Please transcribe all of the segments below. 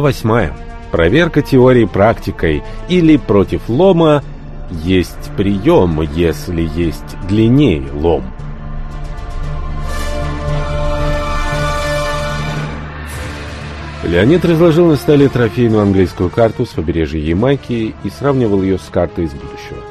8. Проверка теории практикой или против лома есть прием, если есть длиннее лом. Леонид разложил на столе трофейную английскую карту с побережья Ямайки и сравнивал ее с картой из будущего.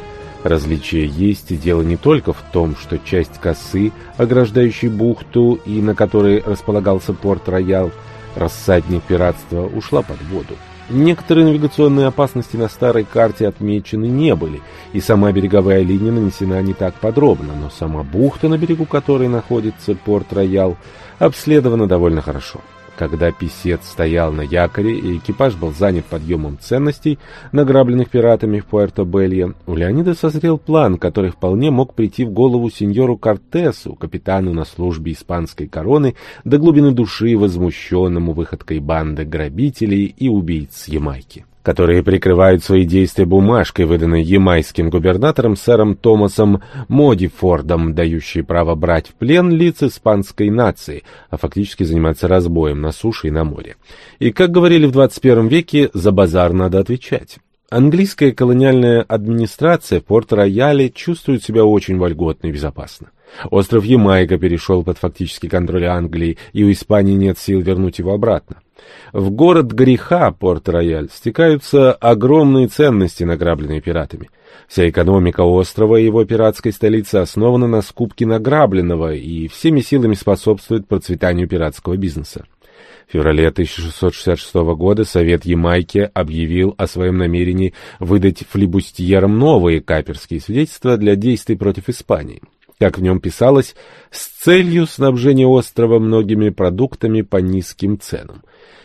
Различие есть, и дело не только в том, что часть косы, ограждающей бухту и на которой располагался порт-роял, рассадник пиратства, ушла под воду. Некоторые навигационные опасности на старой карте отмечены не были, и сама береговая линия нанесена не так подробно, но сама бухта, на берегу которой находится порт-роял, обследована довольно хорошо. Когда писец стоял на якоре и экипаж был занят подъемом ценностей, награбленных пиратами в Пуэрто-Белье, у Леонида созрел план, который вполне мог прийти в голову сеньору Кортесу, капитану на службе испанской короны, до глубины души возмущенному выходкой банды грабителей и убийц Ямайки которые прикрывают свои действия бумажкой, выданной ямайским губернатором сэром Томасом Модифордом, дающей право брать в плен лиц испанской нации, а фактически заниматься разбоем на суше и на море. И, как говорили в 21 веке, за базар надо отвечать. Английская колониальная администрация в Порт-Рояле чувствует себя очень вольготно и безопасно. Остров Ямайка перешел под фактический контроль Англии, и у Испании нет сил вернуть его обратно. В город греха, Порт-Рояль, стекаются огромные ценности, награбленные пиратами. Вся экономика острова и его пиратской столицы основана на скупке награбленного и всеми силами способствует процветанию пиратского бизнеса. В феврале 1666 года Совет Ямайки объявил о своем намерении выдать флибустьерам новые каперские свидетельства для действий против Испании как в нем писалось, с целью снабжения острова многими продуктами по низким ценам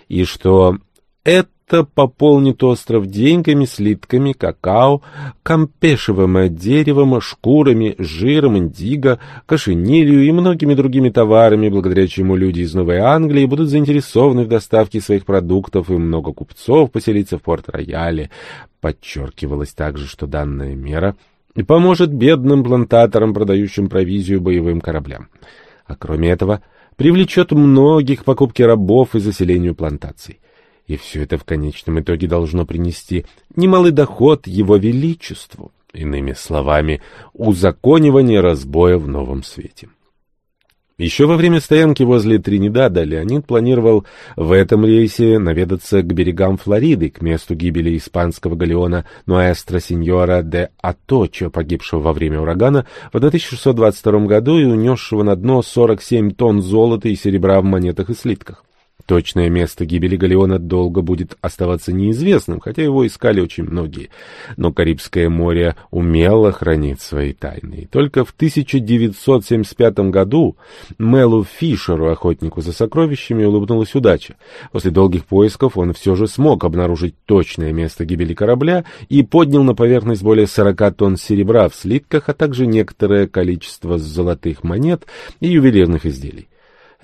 и что это пополнит остров деньгами, слитками, какао, кампешевым деревом, шкурами, жиром, индиго, кошенилью и многими другими товарами, благодаря чему люди из Новой Англии будут заинтересованы в доставке своих продуктов, и много купцов поселиться в Порт-Рояле. Подчеркивалось также, что данная мера поможет бедным плантаторам, продающим провизию боевым кораблям. А кроме этого, привлечет многих к покупке рабов и заселению плантаций. И все это в конечном итоге должно принести немалый доход его величеству, иными словами, узаконивание разбоя в новом свете. Еще во время стоянки возле Тринидада Леонид планировал в этом рейсе наведаться к берегам Флориды, к месту гибели испанского галеона Нуэстро Синьора де Аточо, погибшего во время урагана в 1622 году и унесшего на дно 47 тонн золота и серебра в монетах и слитках. Точное место гибели Галеона долго будет оставаться неизвестным, хотя его искали очень многие. Но Карибское море умело хранит свои тайны. И только в 1975 году Мелу Фишеру, охотнику за сокровищами, улыбнулась удача. После долгих поисков он все же смог обнаружить точное место гибели корабля и поднял на поверхность более 40 тонн серебра в слитках, а также некоторое количество золотых монет и ювелирных изделий.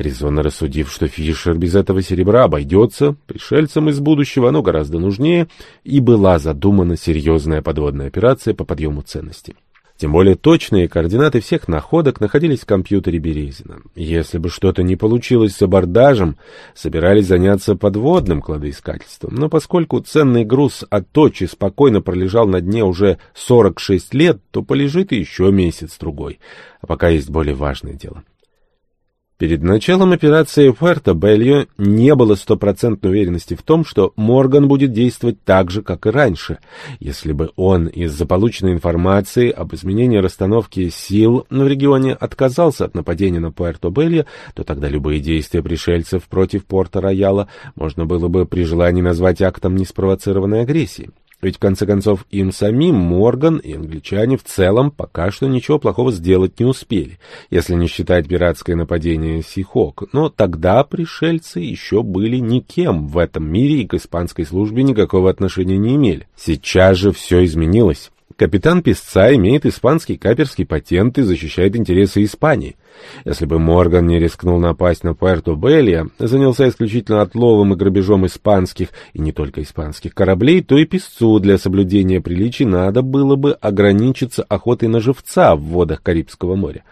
Резонно рассудив, что Фишер без этого серебра обойдется, пришельцам из будущего оно гораздо нужнее, и была задумана серьезная подводная операция по подъему ценностей. Тем более точные координаты всех находок находились в компьютере Березина. Если бы что-то не получилось с абордажем, собирались заняться подводным кладоискательством. Но поскольку ценный груз от точи спокойно пролежал на дне уже 46 лет, то полежит еще месяц-другой. А пока есть более важное дело. Перед началом операции Пуэрто-Бельо не было стопроцентной уверенности в том, что Морган будет действовать так же, как и раньше. Если бы он из-за полученной информации об изменении расстановки сил в регионе отказался от нападения на Пуэрто-Бельо, то тогда любые действия пришельцев против Порта-Рояла можно было бы при желании назвать актом неспровоцированной агрессии. Ведь, в конце концов, им самим Морган и англичане в целом пока что ничего плохого сделать не успели, если не считать пиратское нападение Сихок. Но тогда пришельцы еще были никем в этом мире и к испанской службе никакого отношения не имели. Сейчас же все изменилось. Капитан Песца имеет испанский каперский патент и защищает интересы Испании. Если бы Морган не рискнул напасть на Пуэрто-Белья, занялся исключительно отловом и грабежом испанских, и не только испанских кораблей, то и песцу для соблюдения приличий надо было бы ограничиться охотой на живца в водах Карибского моря.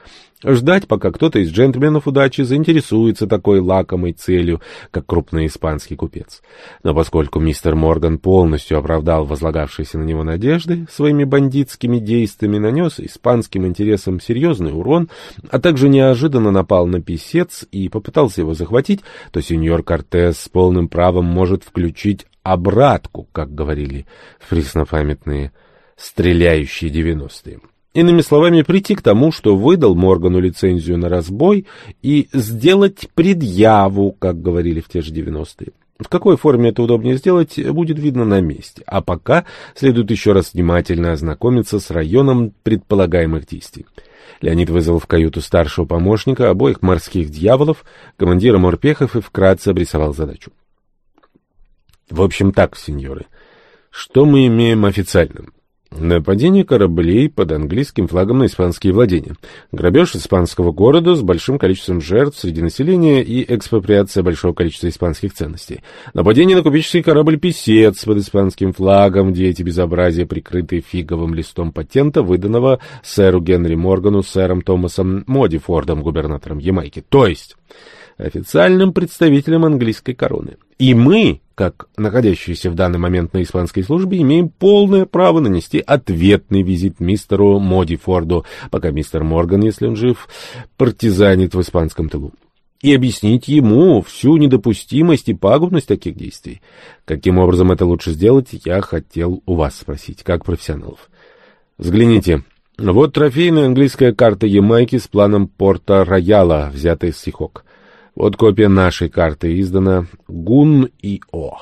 Ждать, пока кто-то из джентльменов удачи заинтересуется такой лакомой целью, как крупный испанский купец. Но поскольку мистер Морган полностью оправдал возлагавшиеся на него надежды, своими бандитскими действиями нанес испанским интересам серьезный урон, а также неожиданно напал на писец и попытался его захватить, то сеньор Кортес с полным правом может включить обратку, как говорили преснопамятные стреляющие девяностые. Иными словами, прийти к тому, что выдал Моргану лицензию на разбой и сделать предъяву, как говорили в те же 90-е. В какой форме это удобнее сделать, будет видно на месте. А пока следует еще раз внимательно ознакомиться с районом предполагаемых действий. Леонид вызвал в каюту старшего помощника обоих морских дьяволов, командира морпехов и вкратце обрисовал задачу. В общем так, сеньоры, что мы имеем официально? Нападение кораблей под английским флагом на испанские владения, грабеж испанского города с большим количеством жертв среди населения и экспроприация большого количества испанских ценностей, нападение на купеческий корабль «Песец» под испанским флагом, где эти безобразия прикрыты фиговым листом патента, выданного сэру Генри Моргану сэром Томасом Модифордом, губернатором Ямайки, то есть официальным представителем английской короны. И мы, как находящиеся в данный момент на испанской службе, имеем полное право нанести ответный визит мистеру Моди Форду, пока мистер Морган, если он жив, партизанит в испанском тылу и объяснить ему всю недопустимость и пагубность таких действий. Каким образом это лучше сделать, я хотел у вас спросить, как профессионалов. Взгляните. Вот трофейная английская карта Ямайки с планом порта Рояла, взятая с Сихок. Вот копия нашей карты издана ГУН-ИО.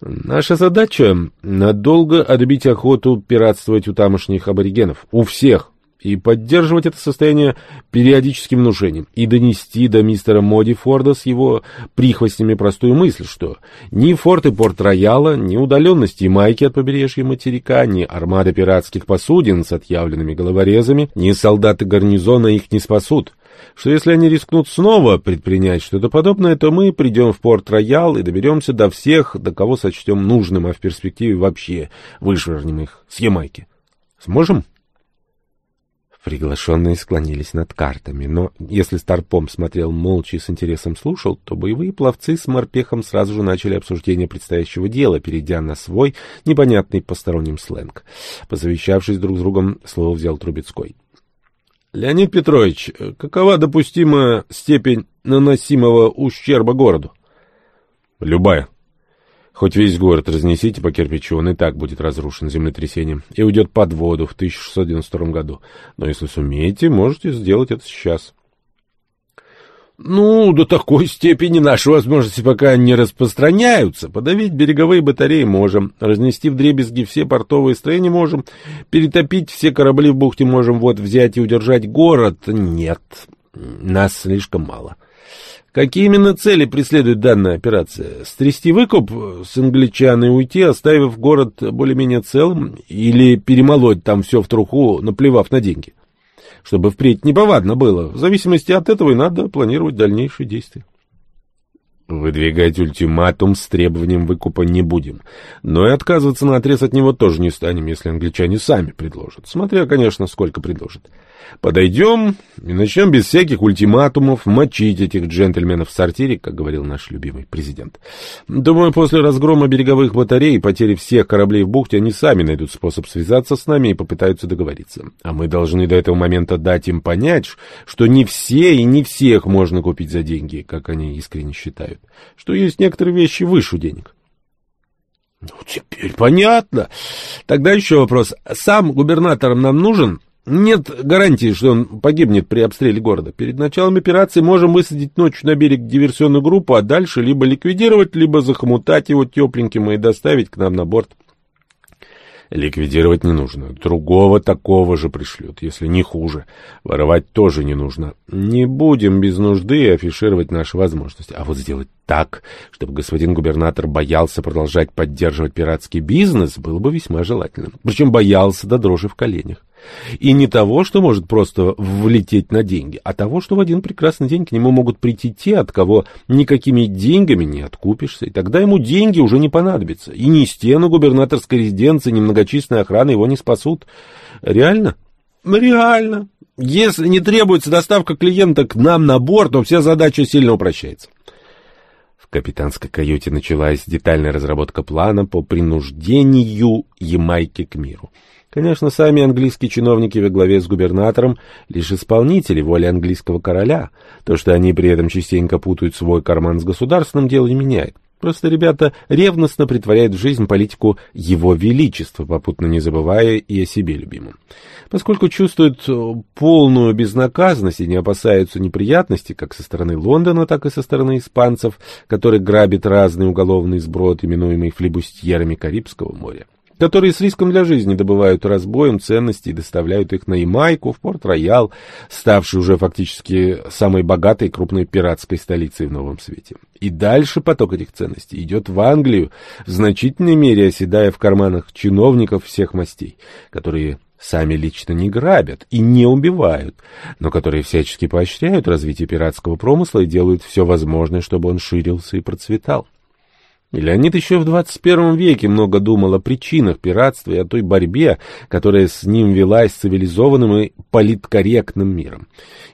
Наша задача — надолго отбить охоту пиратствовать у тамошних аборигенов. У всех. И поддерживать это состояние периодическим внушением. И донести до мистера Моди Форда с его прихвостнями простую мысль, что ни форты Порт-Рояла, ни удаленности Майки от побережья материка, ни армада пиратских посудин с отъявленными головорезами, ни солдаты гарнизона их не спасут что если они рискнут снова предпринять что-то подобное, то мы придем в Порт-Роял и доберемся до всех, до кого сочтем нужным, а в перспективе вообще вышвырнем их с Ямайки. Сможем? Приглашенные склонились над картами, но если Старпом смотрел молча и с интересом слушал, то боевые пловцы с морпехом сразу же начали обсуждение предстоящего дела, перейдя на свой непонятный посторонним сленг. Посовещавшись друг с другом, слово взял Трубецкой. Леонид Петрович, какова допустимая степень наносимого ущерба городу? Любая. Хоть весь город разнесите по кирпичу, он и так будет разрушен землетрясением и уйдет под воду в 1692 году. Но если сумеете, можете сделать это сейчас. Ну, до такой степени наши возможности пока не распространяются. Подавить береговые батареи можем, разнести в дребезги все портовые строения можем, перетопить все корабли в бухте можем, вот взять и удержать город. Нет, нас слишком мало. Какие именно цели преследует данная операция? Стрясти выкуп с англичан и уйти, оставив город более-менее целым, или перемолоть там все в труху, наплевав на деньги? — чтобы впредь неповадно было. В зависимости от этого и надо планировать дальнейшие действия. Выдвигать ультиматум с требованием выкупа не будем. Но и отказываться на отрез от него тоже не станем, если англичане сами предложат. Смотря, конечно, сколько предложат. Подойдем и начнем без всяких ультиматумов мочить этих джентльменов в сортире, как говорил наш любимый президент. Думаю, после разгрома береговых батарей и потери всех кораблей в бухте они сами найдут способ связаться с нами и попытаются договориться. А мы должны до этого момента дать им понять, что не все и не всех можно купить за деньги, как они искренне считают, что есть некоторые вещи выше денег. Ну, теперь понятно. Тогда еще вопрос. Сам губернатором нам нужен? Нет гарантии, что он погибнет при обстреле города. Перед началом операции можем высадить ночью на берег диверсионную группу, а дальше либо ликвидировать, либо захомутать его тепленьким и доставить к нам на борт. Ликвидировать не нужно. Другого такого же пришлют, если не хуже. Воровать тоже не нужно. Не будем без нужды афишировать наши возможности. А вот сделать так, чтобы господин губернатор боялся продолжать поддерживать пиратский бизнес, было бы весьма желательно. Причем боялся до дрожи в коленях. И не того, что может просто влететь на деньги, а того, что в один прекрасный день к нему могут прийти те, от кого никакими деньгами не откупишься, и тогда ему деньги уже не понадобятся. И ни стену губернаторской резиденции, ни многочисленная охрана его не спасут. Реально? Реально. Если не требуется доставка клиента к нам на борт, то вся задача сильно упрощается. В капитанской каюте началась детальная разработка плана по принуждению Ямайки к миру. Конечно, сами английские чиновники во главе с губернатором лишь исполнители воли английского короля. То, что они при этом частенько путают свой карман с государственным, дело не меняет. Просто ребята ревностно притворяют в жизнь политику Его Величества, попутно не забывая и о себе любимом. Поскольку чувствуют полную безнаказанность и не опасаются неприятностей как со стороны Лондона, так и со стороны испанцев, которые грабят разный уголовный сброд, именуемый флебустьерами Карибского моря которые с риском для жизни добывают разбоем ценности и доставляют их на Ямайку, в Порт-Роял, ставший уже фактически самой богатой крупной пиратской столицей в Новом Свете. И дальше поток этих ценностей идет в Англию, в значительной мере оседая в карманах чиновников всех мастей, которые сами лично не грабят и не убивают, но которые всячески поощряют развитие пиратского промысла и делают все возможное, чтобы он ширился и процветал. И Леонид еще в 21 веке много думал о причинах пиратства и о той борьбе, которая с ним велась цивилизованным и политкорректным миром.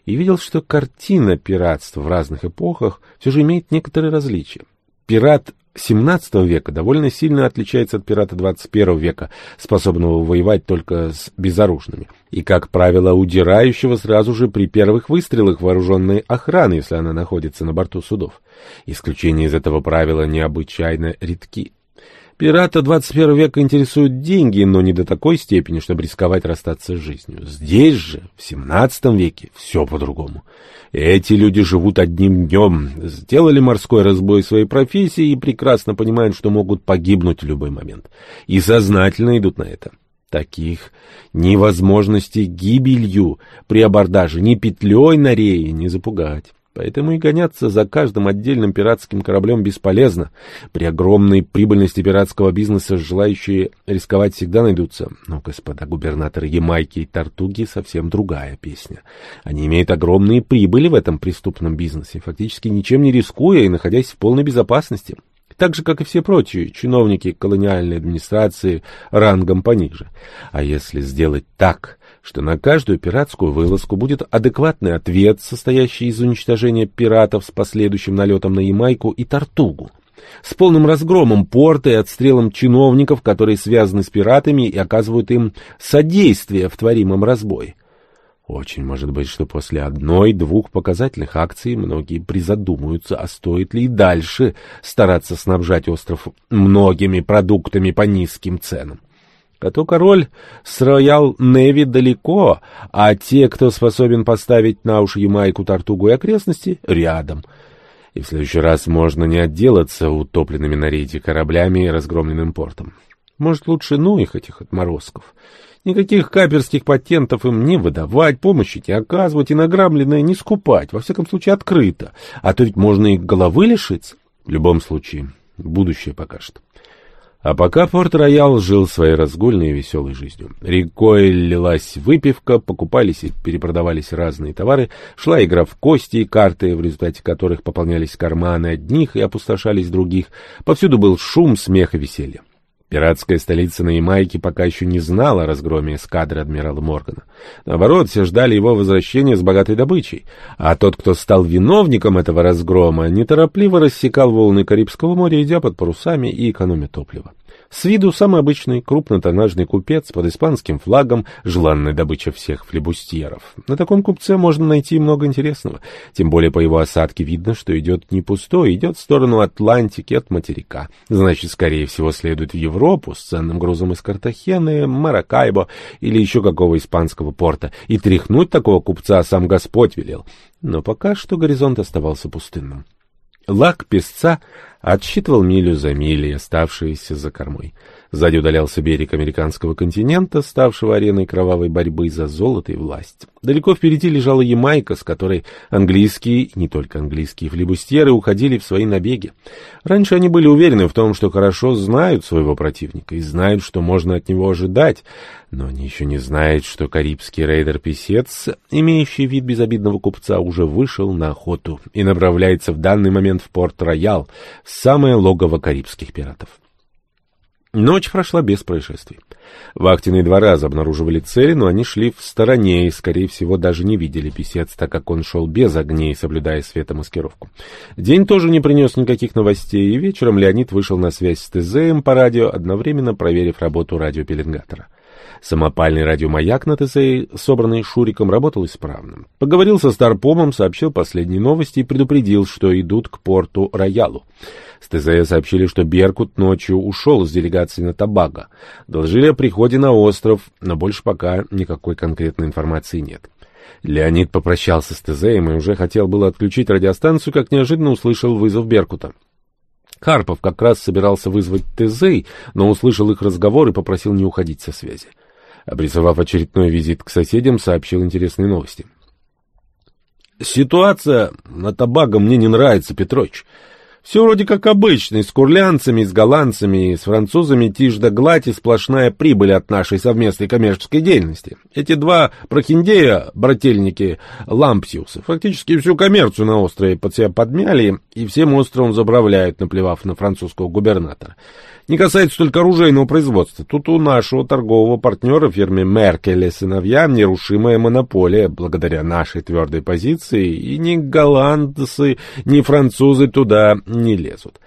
И видел, что картина пиратства в разных эпохах все же имеет некоторые различия. Пират XVII века довольно сильно отличается от пирата XXI века, способного воевать только с безоружными, и, как правило, удирающего сразу же при первых выстрелах вооруженной охраны, если она находится на борту судов. Исключения из этого правила необычайно редки. Пирата 21 века интересуют деньги, но не до такой степени, чтобы рисковать расстаться с жизнью. Здесь же, в 17 веке, все по-другому. Эти люди живут одним днем, сделали морской разбой своей профессии и прекрасно понимают, что могут погибнуть в любой момент. И сознательно идут на это. Таких ни возможности гибелью при абордаже, ни петлей на рее не запугать. Поэтому и гоняться за каждым отдельным пиратским кораблем бесполезно. При огромной прибыльности пиратского бизнеса желающие рисковать всегда найдутся. Но, господа губернаторы Ямайки и Тартуги, совсем другая песня. Они имеют огромные прибыли в этом преступном бизнесе, фактически ничем не рискуя и находясь в полной безопасности так же, как и все прочие чиновники колониальной администрации рангом пониже. А если сделать так, что на каждую пиратскую вылазку будет адекватный ответ, состоящий из уничтожения пиратов с последующим налетом на Ямайку и Тартугу, с полным разгромом порта и отстрелом чиновников, которые связаны с пиратами и оказывают им содействие в творимом разбое. Очень может быть, что после одной-двух показательных акций многие призадумаются, а стоит ли и дальше стараться снабжать остров многими продуктами по низким ценам. А то король с Роял Неви далеко, а те, кто способен поставить на уши Ямайку, Тартугу и окрестности, рядом. И в следующий раз можно не отделаться утопленными на рейде кораблями и разгромленным портом. Может, лучше ну их, этих отморозков. Никаких каперских патентов им не выдавать, помощи не оказывать и награбленное не скупать, во всяком случае открыто. А то ведь можно и головы лишиться. В любом случае, будущее покажет. А пока Порт-Роял жил своей разгульной и веселой жизнью. Рекой лилась выпивка, покупались и перепродавались разные товары, шла игра в кости и карты, в результате которых пополнялись карманы одних и опустошались других. Повсюду был шум, смех и веселье. Пиратская столица на Ямайке пока еще не знала о разгроме эскадры адмирала Моргана. Наоборот, все ждали его возвращения с богатой добычей. А тот, кто стал виновником этого разгрома, неторопливо рассекал волны Карибского моря, идя под парусами и экономя топливо. С виду самый обычный крупнотоннажный купец под испанским флагом, желанная добыча всех флебустьеров. На таком купце можно найти много интересного, тем более по его осадке видно, что идет не пустой, идет в сторону Атлантики от материка. Значит, скорее всего, следует в Европу с ценным грузом из Картахены, Маракайбо или еще какого испанского порта, и тряхнуть такого купца сам Господь велел. Но пока что горизонт оставался пустынным. Лак песца отсчитывал милю за милей, оставшиеся за кормой. Сзади удалялся берег американского континента, ставшего ареной кровавой борьбы за золото и власть. Далеко впереди лежала Ямайка, с которой английские, не только английские флебустьеры, уходили в свои набеги. Раньше они были уверены в том, что хорошо знают своего противника и знают, что можно от него ожидать, но они еще не знают, что карибский рейдер-писец, имеющий вид безобидного купца, уже вышел на охоту и направляется в данный момент в Порт-Роял, самое логово карибских пиратов. Ночь прошла без происшествий. Вахтенные два раза обнаруживали цели, но они шли в стороне и, скорее всего, даже не видели писец, так как он шел без огней, соблюдая светомаскировку. День тоже не принес никаких новостей, и вечером Леонид вышел на связь с ТЗМ по радио, одновременно проверив работу радиопеленгатора. Самопальный радиомаяк на ТЗ, собранный Шуриком, работал исправно. Поговорил со Старпомом, сообщил последние новости и предупредил, что идут к порту Роялу. С ТЗ сообщили, что Беркут ночью ушел с делегацией на Табаго. Доложили о приходе на остров, но больше пока никакой конкретной информации нет. Леонид попрощался с ТЗ и уже хотел было отключить радиостанцию, как неожиданно услышал вызов Беркута. Карпов как раз собирался вызвать ТЗ, но услышал их разговор и попросил не уходить со связи. Обрисовав очередной визит к соседям, сообщил интересные новости. «Ситуация на Табаго мне не нравится, Петрович. Все вроде как обычно, с курлянцами, с голландцами, с французами тишь да гладь и сплошная прибыль от нашей совместной коммерческой деятельности. Эти два прохиндея, брательники Лампсиуса, фактически всю коммерцию на острове под себя подмяли и всем островом заправляют, наплевав на французского губернатора. Не касается только оружейного производства. Тут у нашего торгового партнера фирме Меркель и сыновья нерушимая монополия благодаря нашей твердой позиции, и ни голландцы, ни французы туда не лезут.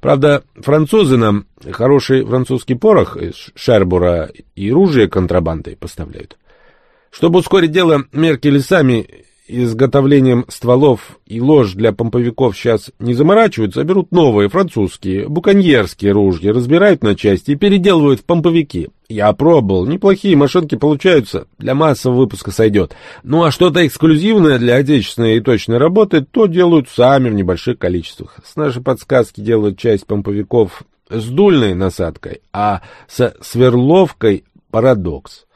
Правда, французы нам хороший французский порох из Шербура и ружья контрабандой поставляют. Чтобы ускорить дело, Меркель сами изготовлением стволов и лож для помповиков сейчас не заморачиваются, а берут новые французские, буконьерские ружья, разбирают на части и переделывают в помповики. Я пробовал, неплохие машинки получаются, для массового выпуска сойдет. Ну а что-то эксклюзивное для отечественной и точной работы, то делают сами в небольших количествах. С нашей подсказки делают часть помповиков с дульной насадкой, а со сверловкой парадокс.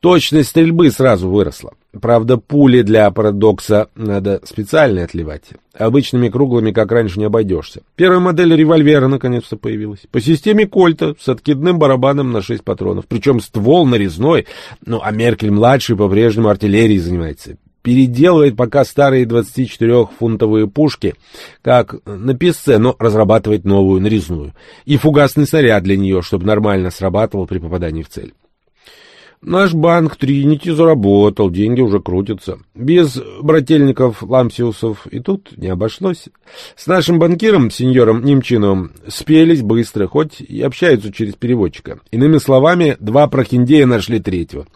Точность стрельбы сразу выросла. Правда, пули для парадокса надо специально отливать. Обычными круглыми, как раньше, не обойдешься. Первая модель револьвера наконец-то появилась. По системе кольта, с откидным барабаном на 6 патронов. Причем ствол нарезной. Ну, а Меркель-младший по-прежнему артиллерией занимается. Переделывает пока старые 24-фунтовые пушки, как на песце, но разрабатывает новую нарезную. И фугасный снаряд для нее, чтобы нормально срабатывал при попадании в цель. Наш банк Тринити заработал, деньги уже крутятся. Без брательников Ламсиусов и тут не обошлось. С нашим банкиром, сеньором Немчиновым, спелись быстро, хоть и общаются через переводчика. Иными словами, два прохиндея нашли третьего.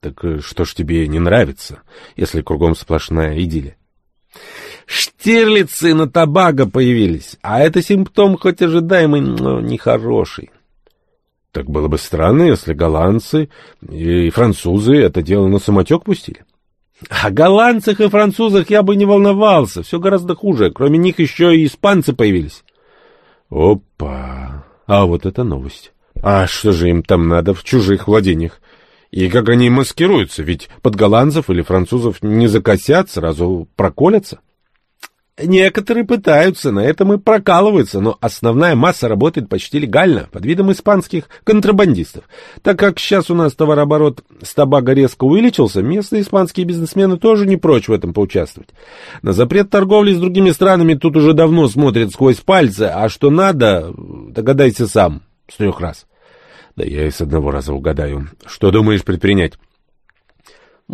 Так э, что ж тебе не нравится, если кругом сплошная идиллия? Штирлицы на табаго появились, а это симптом хоть ожидаемый, но нехороший. Так было бы странно, если голландцы и французы это дело на самотек пустили. О голландцах и французах я бы не волновался, все гораздо хуже. Кроме них еще и испанцы появились. Опа! А вот это новость. А что же им там надо в чужих владениях? И как они маскируются? Ведь под голландцев или французов не закосят, сразу проколятся. Некоторые пытаются, на этом и прокалываются, но основная масса работает почти легально, под видом испанских контрабандистов. Так как сейчас у нас товарооборот с табаго резко увеличился, местные испанские бизнесмены тоже не прочь в этом поучаствовать. На запрет торговли с другими странами тут уже давно смотрят сквозь пальцы, а что надо, догадайся сам, с трех раз. Да я и с одного раза угадаю. Что думаешь предпринять?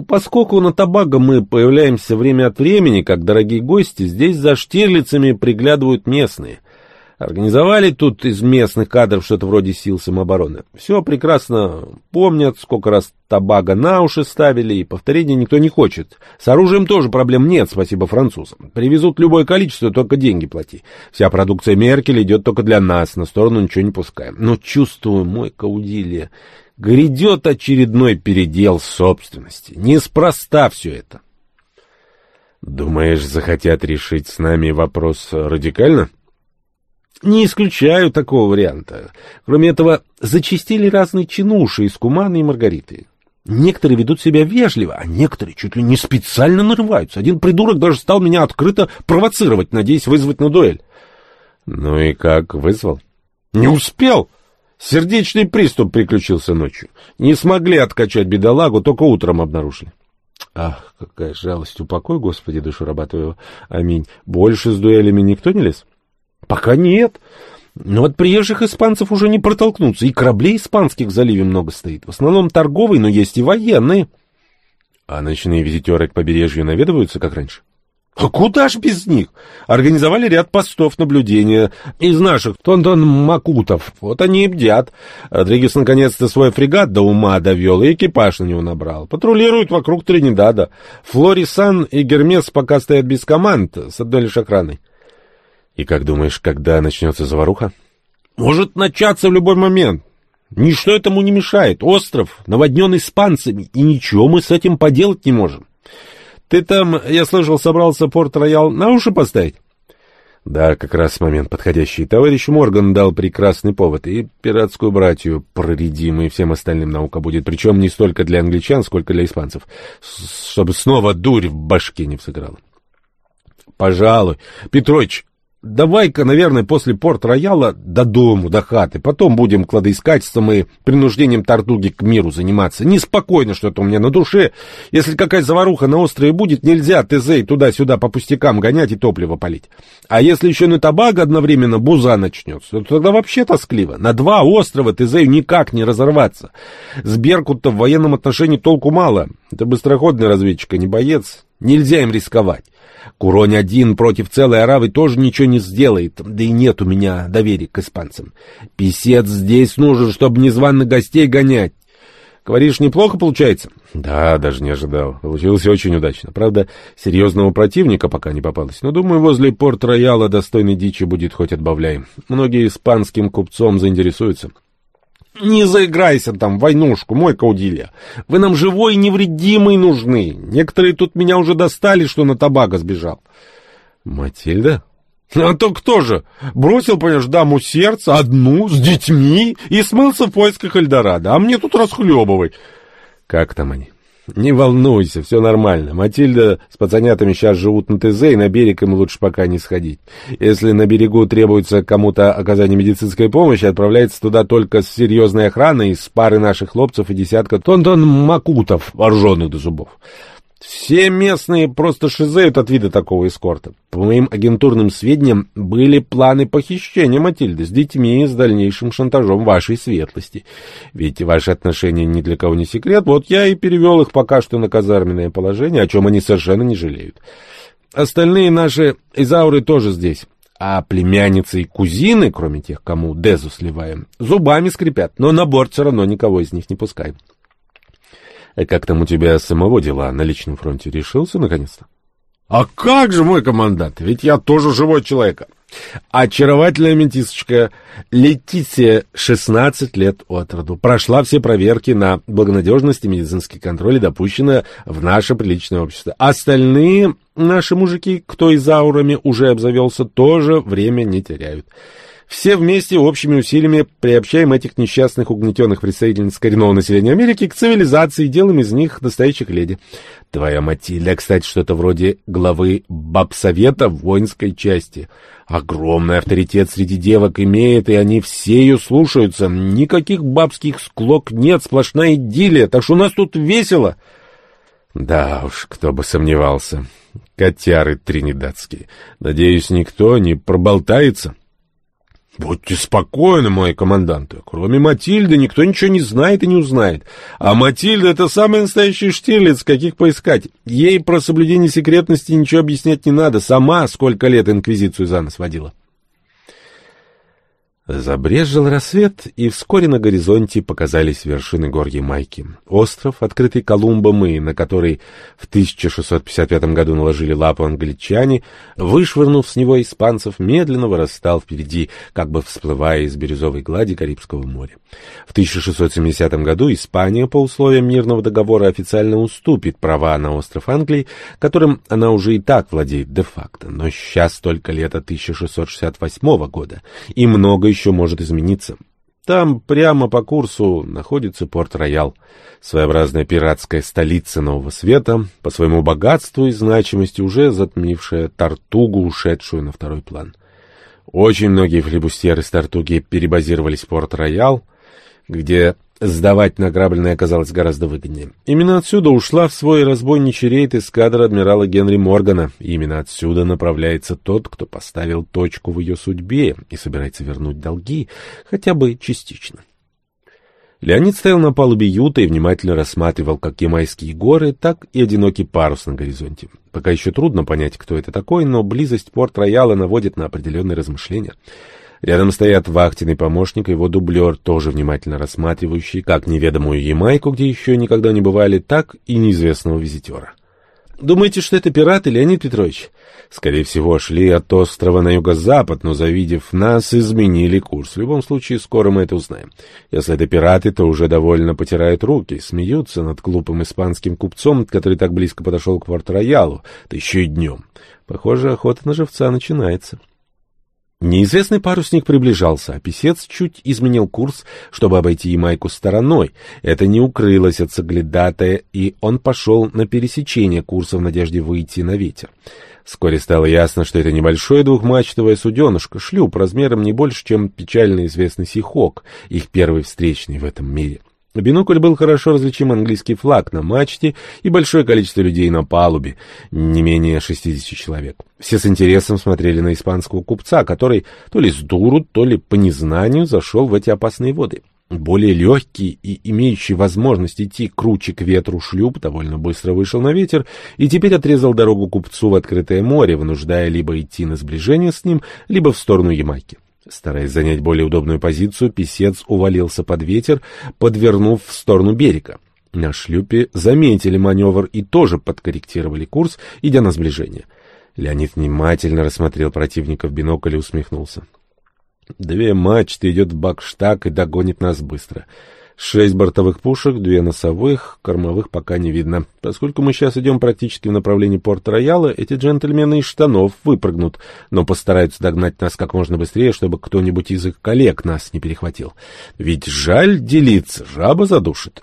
Поскольку на Табаго мы появляемся время от времени, как дорогие гости, здесь за штирлицами приглядывают местные. Организовали тут из местных кадров что-то вроде сил самообороны. Все прекрасно помнят, сколько раз Табаго на уши ставили, и повторения никто не хочет. С оружием тоже проблем нет, спасибо французам. Привезут любое количество, только деньги плати. Вся продукция Меркель идет только для нас, на сторону ничего не пускаем. Но чувствую, мой Каудилия, Грядет очередной передел собственности. Неспроста все это. Думаешь, захотят решить с нами вопрос радикально? Не исключаю такого варианта. Кроме этого, зачистили разные чинуши из Кумана и Маргариты. Некоторые ведут себя вежливо, а некоторые чуть ли не специально нарываются. Один придурок даже стал меня открыто провоцировать, надеясь вызвать на дуэль. Ну и как, вызвал? Не успел. Сердечный приступ приключился ночью. Не смогли откачать бедолагу, только утром обнаружили. Ах, какая жалость, упокой, Господи, душу раба твоего. Аминь. Больше с дуэлями никто не лез? Пока нет. Но от приезжих испанцев уже не протолкнуться, и кораблей испанских в заливе много стоит. В основном торговые, но есть и военные. А ночные визитеры к побережью наведываются, как раньше? А куда ж без них? Организовали ряд постов наблюдения из наших тонтон-макутов. Вот они и бдят. Родригес наконец-то свой фрегат до ума довел и экипаж на него набрал. Патрулируют вокруг Тринидада. Флорисан и Гермес пока стоят без команд, с одной лишь охраной. И как думаешь, когда начнется заваруха? Может начаться в любой момент. Ничто этому не мешает. Остров наводнен испанцами, и ничего мы с этим поделать не можем. Ты там, я слышал, собрался Порт-Роял на уши поставить? Да, как раз момент подходящий. Товарищ Морган дал прекрасный повод, и пиратскую братью проредим, и всем остальным наука будет, причем не столько для англичан, сколько для испанцев, чтобы снова дурь в башке не всыграла. Пожалуй. Петрович, Давай-ка, наверное, после порт-рояла до дому, до хаты. Потом будем кладоискательством и принуждением Тартуги к миру заниматься. Неспокойно что-то у меня на душе. Если какая заваруха на острове будет, нельзя Тезей туда-сюда по пустякам гонять и топливо полить. А если еще на Табаго одновременно буза начнется, то тогда вообще тоскливо. На два острова Тезею никак не разорваться. С Беркут-то в военном отношении толку мало. Это быстроходный разведчик, а не боец. Нельзя им рисковать. Куронь один против целой аравы тоже ничего не сделает, да и нет у меня доверия к испанцам. Песец здесь нужен, чтобы незваных гостей гонять. Говоришь, неплохо получается? Да, даже не ожидал. Получилось очень удачно. Правда, серьезного противника пока не попалось. Но, думаю, возле порт-рояла достойной дичи будет хоть отбавляй. Многие испанским купцом заинтересуются. Не заиграйся там войнушку, мой Каудилья. Вы нам живой и невредимый нужны. Некоторые тут меня уже достали, что на табаго сбежал. Матильда? А то кто же? Бросил, понимаешь, даму сердца, одну, с детьми, и смылся в поисках Эльдорадо. А мне тут расхлебывай. Как там они? Не волнуйся, все нормально. Матильда с пацанятами сейчас живут на ТЗ, и на берег им лучше пока не сходить. Если на берегу требуется кому-то оказание медицинской помощи, отправляется туда только с серьезной охраной из пары наших хлопцев и десятка тон-тон макутов, вооруженных до зубов. Все местные просто шизеют от вида такого эскорта. По моим агентурным сведениям, были планы похищения Матильды с детьми и с дальнейшим шантажом вашей светлости. Ведь ваши отношения ни для кого не секрет, вот я и перевел их пока что на казарменное положение, о чем они совершенно не жалеют. Остальные наши изауры тоже здесь. А племянницы и кузины, кроме тех, кому Дезу сливаем, зубами скрипят, но на борт все равно никого из них не пускаем. А как там у тебя самого дела на личном фронте? Решился наконец-то? А как же, мой командант, ведь я тоже живой человек. Очаровательная ментисочка Летиция, 16 лет от роду, прошла все проверки на благонадежность и медицинский контроль и допущена в наше приличное общество. Остальные наши мужики, кто и заурами уже обзавелся, тоже время не теряют. Все вместе общими усилиями приобщаем этих несчастных угнетенных представительниц коренного населения Америки к цивилизации и делаем из них настоящих леди. Твоя Матильда, кстати, что-то вроде главы бабсовета воинской части. Огромный авторитет среди девок имеет, и они все ее слушаются. Никаких бабских склок нет, сплошная идиллия, так что у нас тут весело. Да уж, кто бы сомневался. Котяры тринидадские. Надеюсь, никто не проболтается. Будьте спокойны, мои команданты. Кроме Матильды никто ничего не знает и не узнает. А Матильда — это самый настоящий штирлиц, каких поискать. Ей про соблюдение секретности ничего объяснять не надо. Сама сколько лет инквизицию за нос водила. Забрезжил рассвет, и вскоре на горизонте показались вершины гор Ямайки. Остров, открытый Колумбом и на который в 1655 году наложили лапу англичане, вышвырнув с него испанцев, медленно вырастал впереди, как бы всплывая из бирюзовой глади Карибского моря. В 1670 году Испания по условиям мирного договора официально уступит права на остров Англии, которым она уже и так владеет де-факто. Но сейчас только лето 1668 года, и много еще может измениться. Там, прямо по курсу, находится Порт-Роял, своеобразная пиратская столица Нового Света, по своему богатству и значимости уже затмившая Тартугу, ушедшую на второй план. Очень многие флебустеры с Тартуги перебазировались в Порт-Роял, где Сдавать награбленное оказалось гораздо выгоднее. Именно отсюда ушла в свой разбойничий рейд эскадра адмирала Генри Моргана. И именно отсюда направляется тот, кто поставил точку в ее судьбе и собирается вернуть долги, хотя бы частично. Леонид стоял на палубе юта и внимательно рассматривал как ямайские горы, так и одинокий парус на горизонте. Пока еще трудно понять, кто это такой, но близость порт-рояла наводит на определенные размышления. Рядом стоят вахтенный помощник и его дублер, тоже внимательно рассматривающий как неведомую Ямайку, где еще никогда не бывали, так и неизвестного визитера. «Думаете, что это пираты, Леонид Петрович?» Скорее всего, шли от острова на юго-запад, но, завидев нас, изменили курс. В любом случае, скоро мы это узнаем. Если это пираты, то уже довольно потирают руки, смеются над глупым испанским купцом, который так близко подошел к Порт-Роялу, да еще и днем. Похоже, охота на живца начинается. Неизвестный парусник приближался, а писец чуть изменил курс, чтобы обойти Ямайку стороной. Это не укрылось от соглядатая, и он пошел на пересечение курса в надежде выйти на ветер. Вскоре стало ясно, что это небольшое двухмачтовое суденышко, шлюп размером не больше, чем печально известный Сихок, их первый встречный в этом мире. В бинокль был хорошо различим английский флаг на мачте и большое количество людей на палубе, не менее 60 человек. Все с интересом смотрели на испанского купца, который то ли с дуру, то ли по незнанию зашел в эти опасные воды. Более легкий и имеющий возможность идти круче к ветру шлюп довольно быстро вышел на ветер и теперь отрезал дорогу купцу в открытое море, вынуждая либо идти на сближение с ним, либо в сторону Ямайки. Стараясь занять более удобную позицию, писец увалился под ветер, подвернув в сторону берега. На шлюпе заметили маневр и тоже подкорректировали курс, идя на сближение. Леонид внимательно рассмотрел противника в бинокль и усмехнулся. «Две мачты идет в бакштаг и догонит нас быстро». Шесть бортовых пушек, две носовых, кормовых пока не видно. Поскольку мы сейчас идем практически в направлении Порт-Рояла, эти джентльмены из штанов выпрыгнут, но постараются догнать нас как можно быстрее, чтобы кто-нибудь из их коллег нас не перехватил. Ведь жаль делиться, жаба задушит.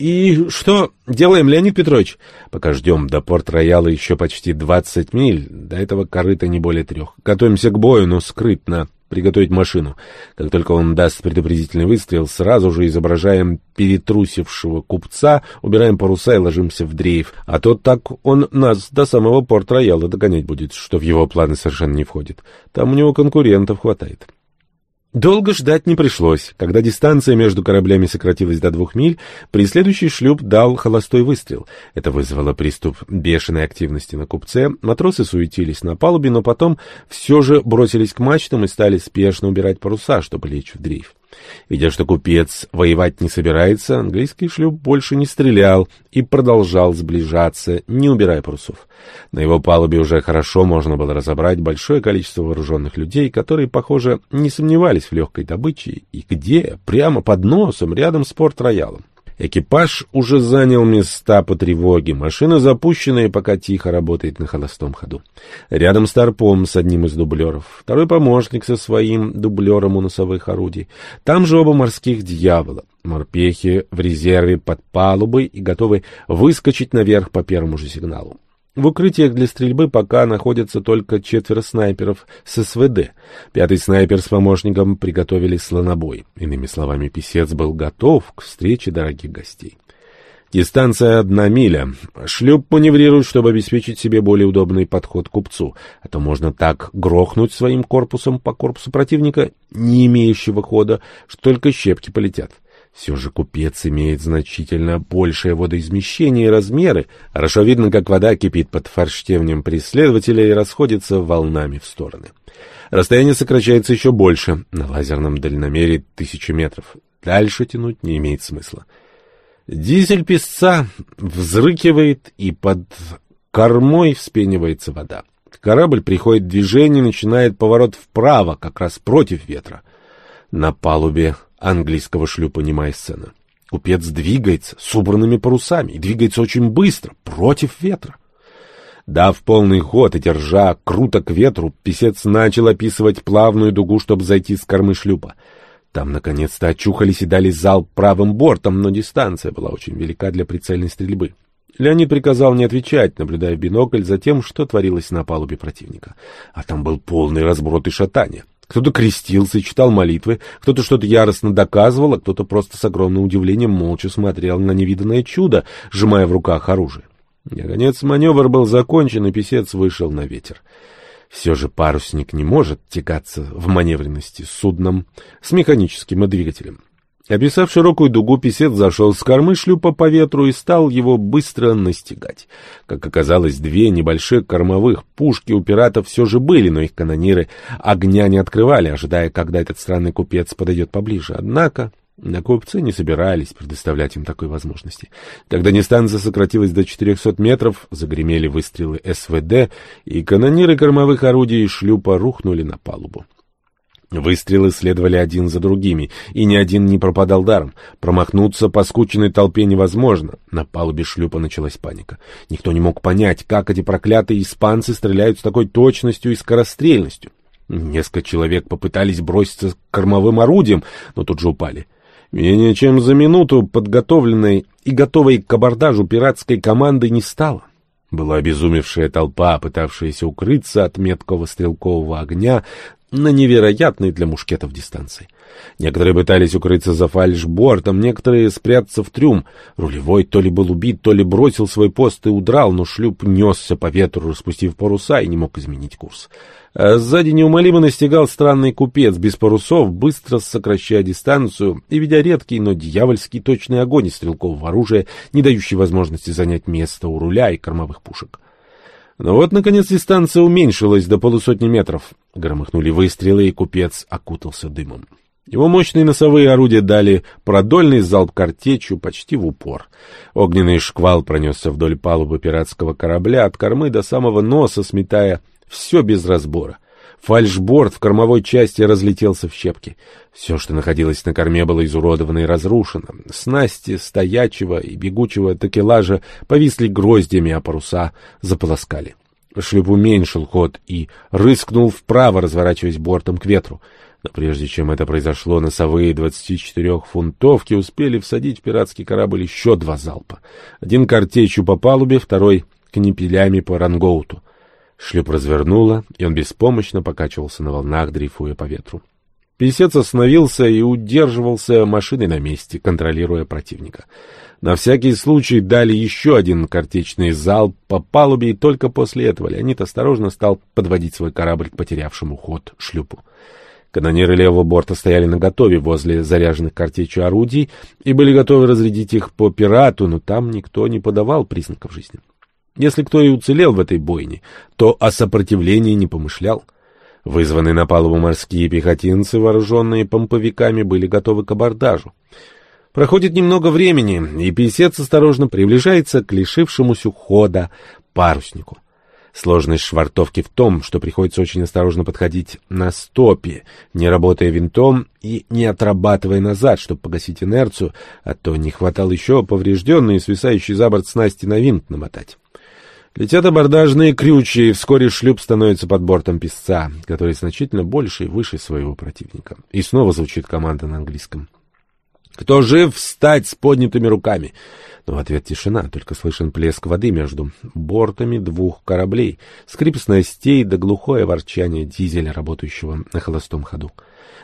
«И что делаем, Леонид Петрович?» «Пока ждем. До Порт-Рояла еще почти двадцать миль. До этого корыта не более трех. Готовимся к бою, но скрытно приготовить машину. Как только он даст предупредительный выстрел, сразу же изображаем перетрусившего купца, убираем паруса и ложимся в дрейф. А то так он нас до самого порт-рояла догонять будет, что в его планы совершенно не входит. Там у него конкурентов хватает. Долго ждать не пришлось. Когда дистанция между кораблями сократилась до двух миль, преследующий шлюп дал холостой выстрел. Это вызвало приступ бешеной активности на купце. Матросы суетились на палубе, но потом все же бросились к мачтам и стали спешно убирать паруса, чтобы лечь в дрейф. Видя, что купец воевать не собирается, английский шлюп больше не стрелял и продолжал сближаться, не убирая парусов. На его палубе уже хорошо можно было разобрать большое количество вооруженных людей, которые, похоже, не сомневались в легкой добыче, и где? Прямо под носом, рядом с порт-роялом. Экипаж уже занял места по тревоге. Машина запущена и пока тихо работает на холостом ходу. Рядом старпом с одним из дублеров. Второй помощник со своим дублером у носовых орудий. Там же оба морских дьявола. Морпехи в резерве под палубой и готовы выскочить наверх по первому же сигналу. В укрытиях для стрельбы пока находятся только четверо снайперов с СВД. Пятый снайпер с помощником приготовили слонобой. Иными словами, писец был готов к встрече дорогих гостей. Дистанция одна миля. Шлюп маневрирует, чтобы обеспечить себе более удобный подход к купцу. А то можно так грохнуть своим корпусом по корпусу противника, не имеющего хода, что только щепки полетят. Все же купец имеет значительно большее водоизмещение и размеры. Хорошо видно, как вода кипит под форштевнем преследователя и расходится волнами в стороны. Расстояние сокращается еще больше. На лазерном дальномере тысячу метров. Дальше тянуть не имеет смысла. Дизель песца взрыкивает, и под кормой вспенивается вода. Корабль приходит в движение, начинает поворот вправо, как раз против ветра. На палубе английского шлюпа немая сцена. Купец двигается с убранными парусами и двигается очень быстро, против ветра. Дав полный ход и держа круто к ветру, писец начал описывать плавную дугу, чтобы зайти с кормы шлюпа. Там, наконец-то, очухались и дали залп правым бортом, но дистанция была очень велика для прицельной стрельбы. Леонид приказал не отвечать, наблюдая в бинокль за тем, что творилось на палубе противника. А там был полный разброд и шатание. Кто-то крестился читал молитвы, кто-то что-то яростно доказывал, а кто-то просто с огромным удивлением молча смотрел на невиданное чудо, сжимая в руках оружие. Наконец маневр был закончен, и писец вышел на ветер. Все же парусник не может тягаться в маневренности с судном с механическим двигателем. Описав широкую дугу, писец зашел с кормы шлюпа по ветру и стал его быстро настигать. Как оказалось, две небольших кормовых пушки у пиратов все же были, но их канониры огня не открывали, ожидая, когда этот странный купец подойдет поближе. Однако на купцы не собирались предоставлять им такой возможности. Когда дистанция сократилась до 400 метров, загремели выстрелы СВД, и канониры кормовых орудий шлюпа рухнули на палубу. Выстрелы следовали один за другими, и ни один не пропадал даром. Промахнуться по скученной толпе невозможно. На палубе шлюпа началась паника. Никто не мог понять, как эти проклятые испанцы стреляют с такой точностью и скорострельностью. Несколько человек попытались броситься к кормовым орудиям, но тут же упали. Менее чем за минуту подготовленной и готовой к абордажу пиратской команды не стало. Была обезумевшая толпа, пытавшаяся укрыться от меткого стрелкового огня на невероятной для мушкетов дистанции. Некоторые пытались укрыться за фальшбортом, некоторые спрятаться в трюм. Рулевой то ли был убит, то ли бросил свой пост и удрал, но шлюп несся по ветру, распустив паруса, и не мог изменить курс. А сзади неумолимо настигал странный купец без парусов, быстро сокращая дистанцию и ведя редкий, но дьявольский точный огонь из стрелкового оружия, не дающий возможности занять место у руля и кормовых пушек. Но вот, наконец, дистанция уменьшилась до полусотни метров. Громыхнули выстрелы, и купец окутался дымом. Его мощные носовые орудия дали продольный залп картечью почти в упор. Огненный шквал пронесся вдоль палубы пиратского корабля от кормы до самого носа, сметая все без разбора. Фальшборд в кормовой части разлетелся в щепки. Все, что находилось на корме, было изуродовано и разрушено. Снасти стоячего и бегучего такелажа повисли гроздями, а паруса заполоскали. Шлюп уменьшил ход и рыскнул вправо, разворачиваясь бортом к ветру. Но прежде чем это произошло, носовые 24-фунтовки успели всадить в пиратский корабль еще два залпа. Один картечью по палубе, второй — кнепелями по рангоуту. Шлюп развернуло, и он беспомощно покачивался на волнах, дрейфуя по ветру. Песец остановился и удерживался машиной на месте, контролируя противника. На всякий случай дали еще один картечный залп по палубе, и только после этого Леонид осторожно стал подводить свой корабль к потерявшему ход шлюпу. Канониры левого борта стояли наготове возле заряженных картечью орудий и были готовы разрядить их по пирату, но там никто не подавал признаков жизни. Если кто и уцелел в этой бойне, то о сопротивлении не помышлял. Вызванные на палубу морские пехотинцы, вооруженные помповиками, были готовы к абордажу. Проходит немного времени, и писец осторожно приближается к лишившемуся хода паруснику. Сложность швартовки в том, что приходится очень осторожно подходить на стопе, не работая винтом и не отрабатывая назад, чтобы погасить инерцию, а то не хватало еще поврежденные, свисающие за борт снасти на винт намотать. Летят абордажные крючи, и вскоре шлюп становится под бортом песца, который значительно больше и выше своего противника. И снова звучит команда на английском. «Кто жив, встать с поднятыми руками!» Но в ответ тишина, только слышен плеск воды между бортами двух кораблей, скрип снастей да глухое ворчание дизеля, работающего на холостом ходу.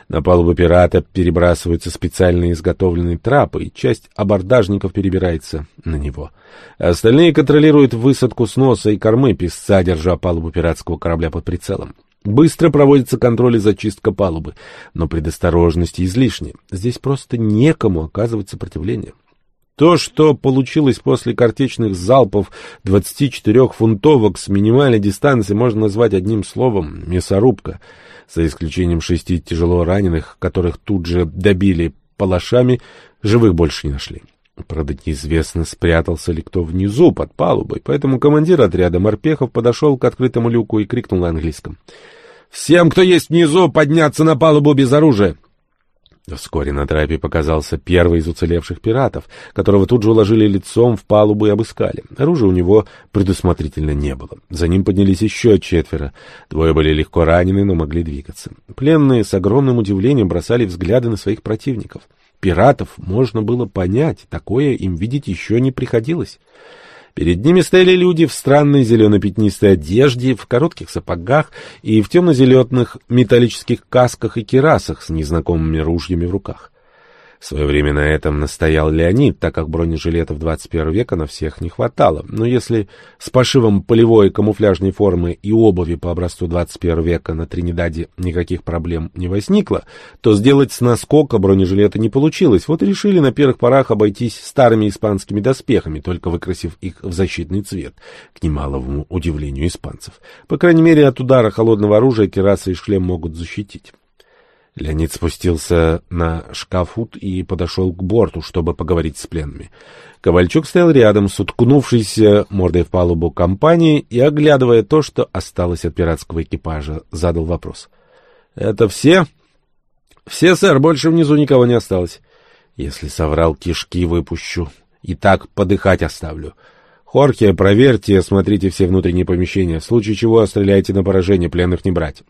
На палубу пирата перебрасываются специально изготовленные трапы, и часть абордажников перебирается на него. Остальные контролируют высадку с носа и кормы песца, держа палубу пиратского корабля под прицелом. Быстро проводится контроль и зачистка палубы, но предосторожности излишни. Здесь просто некому оказывать сопротивление. То, что получилось после картечных залпов 24-фунтовок с минимальной дистанции, можно назвать одним словом — мясорубка — за исключением шести тяжело раненых, которых тут же добили палашами, живых больше не нашли. Правда, неизвестно, спрятался ли кто внизу, под палубой, поэтому командир отряда морпехов подошел к открытому люку и крикнул на английском. «Всем, кто есть внизу, подняться на палубу без оружия!» Вскоре на трапе показался первый из уцелевших пиратов, которого тут же уложили лицом в палубу и обыскали. Оружия у него предусмотрительно не было. За ним поднялись еще четверо. Двое были легко ранены, но могли двигаться. Пленные с огромным удивлением бросали взгляды на своих противников. Пиратов можно было понять, такое им видеть еще не приходилось. Перед ними стояли люди в странной зелено-пятнистой одежде, в коротких сапогах и в темно-зеленых металлических касках и керасах с незнакомыми ружьями в руках. В свое время на этом настоял Леонид, так как бронежилетов 21 века на всех не хватало. Но если с пошивом полевой камуфляжной формы и обуви по образцу 21 века на Тринидаде никаких проблем не возникло, то сделать с наскока бронежилета не получилось. Вот и решили на первых порах обойтись старыми испанскими доспехами, только выкрасив их в защитный цвет, к немалому удивлению испанцев. По крайней мере, от удара холодного оружия кераса и шлем могут защитить. Леонид спустился на шкафут и подошел к борту, чтобы поговорить с пленными. Ковальчук стоял рядом с уткнувшейся мордой в палубу компании и, оглядывая то, что осталось от пиратского экипажа, задал вопрос. — Это все? — Все, сэр, больше внизу никого не осталось. — Если соврал, кишки выпущу. И так подыхать оставлю. Хорхе, проверьте и осмотрите все внутренние помещения. В случае чего стреляйте на поражение, пленных не брать.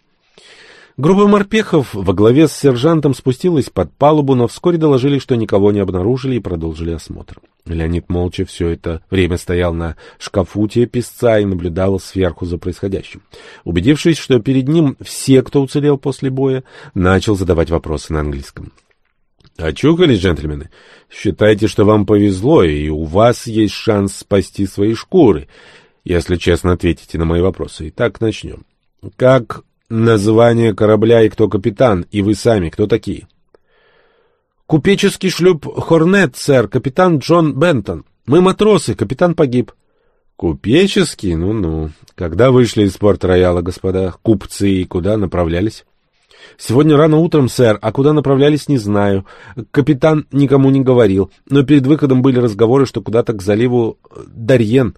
Группа морпехов во главе с сержантом спустилась под палубу, но вскоре доложили, что никого не обнаружили и продолжили осмотр. Леонид молча все это время стоял на шкафуте песца и наблюдал сверху за происходящим. Убедившись, что перед ним все, кто уцелел после боя, начал задавать вопросы на английском. «Очухались, джентльмены? Считайте, что вам повезло, и у вас есть шанс спасти свои шкуры, если честно ответите на мои вопросы. Итак, начнем. Как название корабля и кто капитан, и вы сами кто такие? Купеческий шлюп «Хорнет», сэр, капитан Джон Бентон. Мы матросы, капитан погиб. Купеческий? Ну-ну. Когда вышли из порт-рояла, господа? Купцы и куда направлялись? Сегодня рано утром, сэр, а куда направлялись, не знаю. Капитан никому не говорил, но перед выходом были разговоры, что куда-то к заливу Дарьен.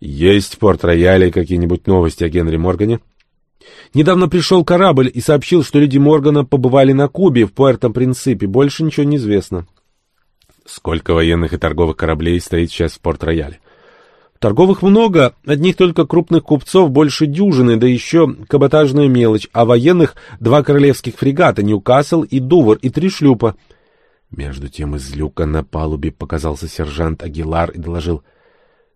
Есть в порт-рояле какие-нибудь новости о Генри Моргане? — Недавно пришел корабль и сообщил, что люди Моргана побывали на Кубе в Пуэрто-Принципе. Больше ничего не известно. Сколько военных и торговых кораблей стоит сейчас в Порт-Рояле? Торговых много, одних только крупных купцов больше дюжины, да еще каботажная мелочь, а военных два королевских фрегата, Ньюкасл и Дувр, и три шлюпа. Между тем из люка на палубе показался сержант Агилар и доложил —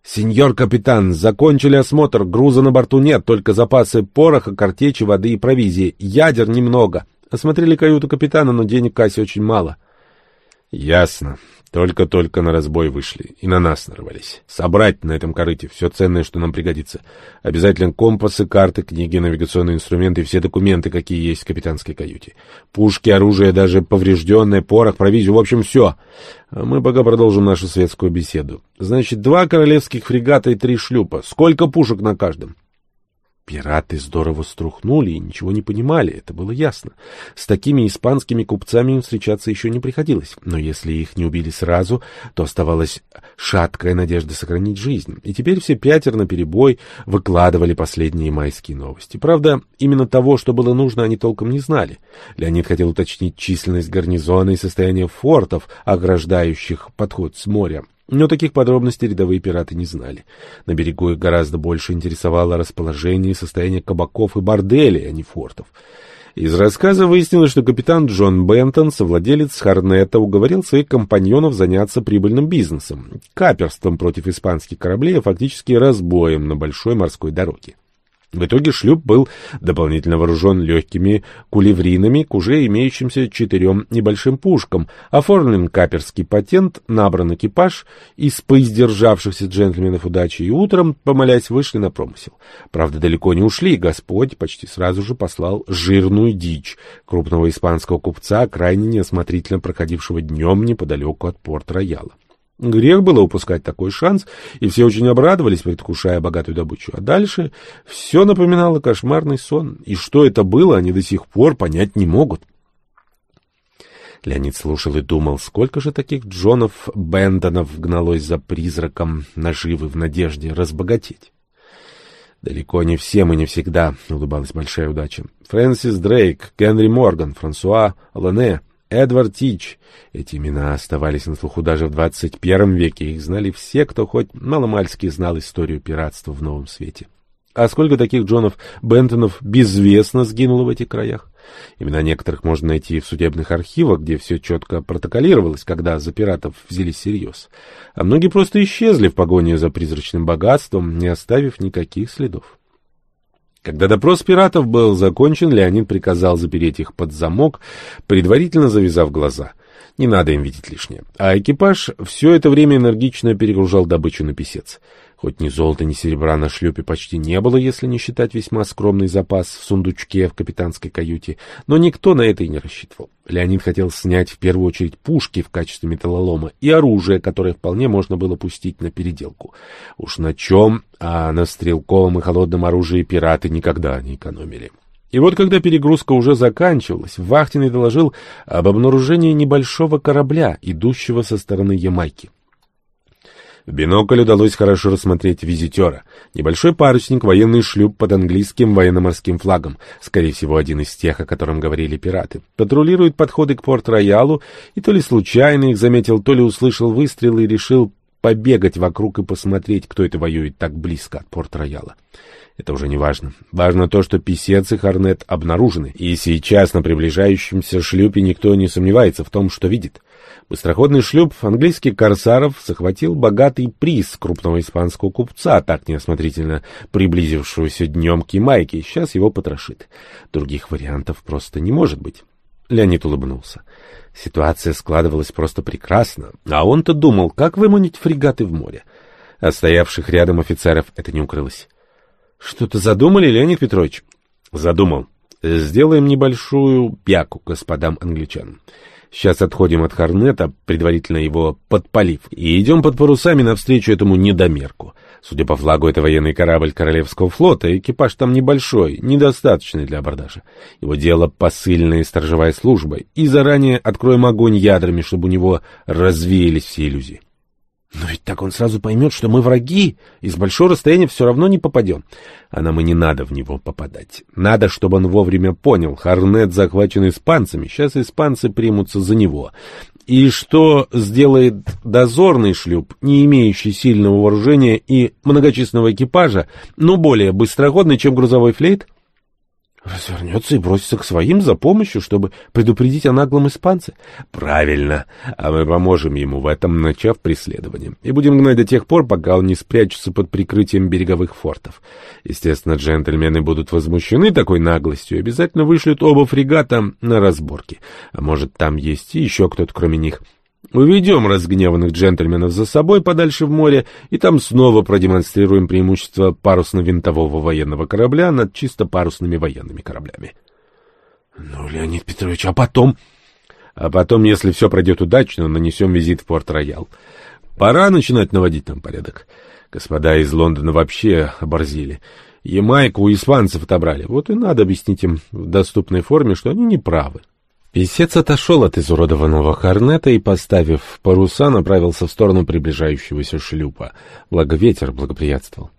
«Сеньор капитан, закончили осмотр, груза на борту нет, только запасы пороха, картечи, воды и провизии, ядер немного. Осмотрели каюту капитана, но денег в кассе очень мало». «Ясно. Только-только на разбой вышли и на нас нарвались. Собрать на этом корыте все ценное, что нам пригодится. Обязательно компасы, карты, книги, навигационные инструменты все документы, какие есть в капитанской каюте. Пушки, оружие, даже поврежденное, порох, провизию, в общем, все. А мы пока продолжим нашу светскую беседу. Значит, два королевских фрегата и три шлюпа. Сколько пушек на каждом? Пираты здорово струхнули и ничего не понимали, это было ясно. С такими испанскими купцами им встречаться еще не приходилось, но если их не убили сразу, то оставалась шаткая надежда сохранить жизнь. И теперь все пятеро наперебой выкладывали последние майские новости. Правда, именно того, что было нужно, они толком не знали. Леонид хотел уточнить численность гарнизона и состояние фортов, ограждающих подход с моря. Но таких подробностей рядовые пираты не знали. На берегу их гораздо больше интересовало расположение и состояние кабаков и борделей, а не фортов. Из рассказа выяснилось, что капитан Джон Бентон, совладелец Харнета, уговорил своих компаньонов заняться прибыльным бизнесом, каперством против испанских кораблей, а фактически разбоем на большой морской дороге. В итоге шлюп был дополнительно вооружен легкими кулевринами к уже имеющимся четырем небольшим пушкам, оформлен каперский патент, набран экипаж из поиздержавшихся джентльменов удачи и утром, помолясь, вышли на промысел. Правда, далеко не ушли, Господь почти сразу же послал жирную дичь крупного испанского купца, крайне неосмотрительно проходившего днем неподалеку от порт-рояла. Грех было упускать такой шанс, и все очень обрадовались, предвкушая богатую добычу. А дальше все напоминало кошмарный сон, и что это было, они до сих пор понять не могут. Леонид слушал и думал, сколько же таких Джонов Бендонов гналось за призраком наживы в надежде разбогатеть. Далеко не всем и не всегда улыбалась большая удача. Фрэнсис Дрейк, Генри Морган, Франсуа Лене, Эдвард Тич. Эти имена оставались на слуху даже в 21 веке. Их знали все, кто хоть маломальски знал историю пиратства в Новом Свете. А сколько таких Джонов Бентонов безвестно сгинуло в этих краях? Имена некоторых можно найти в судебных архивах, где все четко протоколировалось, когда за пиратов взялись всерьез. А многие просто исчезли в погоне за призрачным богатством, не оставив никаких следов. Когда допрос пиратов был закончен, Леонид приказал запереть их под замок, предварительно завязав глаза. Не надо им видеть лишнее. А экипаж все это время энергично перегружал добычу на писец. Хоть ни золота, ни серебра на шлюпе почти не было, если не считать весьма скромный запас в сундучке в капитанской каюте, но никто на это и не рассчитывал. Леонид хотел снять в первую очередь пушки в качестве металлолома и оружие, которое вполне можно было пустить на переделку. Уж на чем, а на стрелковом и холодном оружии пираты никогда не экономили. И вот когда перегрузка уже заканчивалась, Вахтенный доложил об обнаружении небольшого корабля, идущего со стороны Ямайки. В бинокль удалось хорошо рассмотреть визитера. Небольшой парусник, военный шлюп под английским военно-морским флагом. Скорее всего, один из тех, о котором говорили пираты. Патрулирует подходы к порт-роялу, и то ли случайно их заметил, то ли услышал выстрелы и решил побегать вокруг и посмотреть, кто это воюет так близко от порт-рояла. Это уже не важно. Важно то, что писец и Хорнет обнаружены, и сейчас на приближающемся шлюпе никто не сомневается в том, что видит. Быстроходный шлюп английских корсаров захватил богатый приз крупного испанского купца, так неосмотрительно приблизившегося днем к Ямайке, сейчас его потрошит. Других вариантов просто не может быть. Леонид улыбнулся. Ситуация складывалась просто прекрасно, а он-то думал, как выманить фрегаты в море. От стоявших рядом офицеров это не укрылось. Что-то задумали, Леонид Петрович? Задумал. Сделаем небольшую пяку господам англичанам. Сейчас отходим от Хорнета, предварительно его подпалив, и идем под парусами навстречу этому недомерку. Судя по флагу, это военный корабль Королевского флота, экипаж там небольшой, недостаточный для абордажа. Его дело посыльная и сторожевая служба, и заранее откроем огонь ядрами, чтобы у него развеялись все иллюзии. Но ведь так он сразу поймет, что мы враги, и с большого расстояния все равно не попадем. А нам и не надо в него попадать. Надо, чтобы он вовремя понял, Хорнет захвачен испанцами, сейчас испанцы примутся за него. И что сделает дозорный шлюп, не имеющий сильного вооружения и многочисленного экипажа, но более быстроходный, чем грузовой флейт? — Развернется и бросится к своим за помощью, чтобы предупредить о наглом испанце. Правильно. А мы поможем ему в этом, начав преследование. И будем гнать до тех пор, пока он не спрячется под прикрытием береговых фортов. Естественно, джентльмены будут возмущены такой наглостью и обязательно вышлют оба фрегата на разборки. А может, там есть и еще кто-то кроме них. Уведем разгневанных джентльменов за собой подальше в море, и там снова продемонстрируем преимущество парусно-винтового военного корабля над чисто парусными военными кораблями. Ну, Леонид Петрович, а потом... А потом, если все пройдет удачно, нанесем визит в Порт-Роял. Пора начинать наводить там порядок. Господа из Лондона вообще оборзили. Ямайку у испанцев отобрали. Вот и надо объяснить им в доступной форме, что они не правы. Песец отошел от изуродованного хорнета и, поставив паруса, направился в сторону приближающегося шлюпа. Благо ветер благоприятствовал.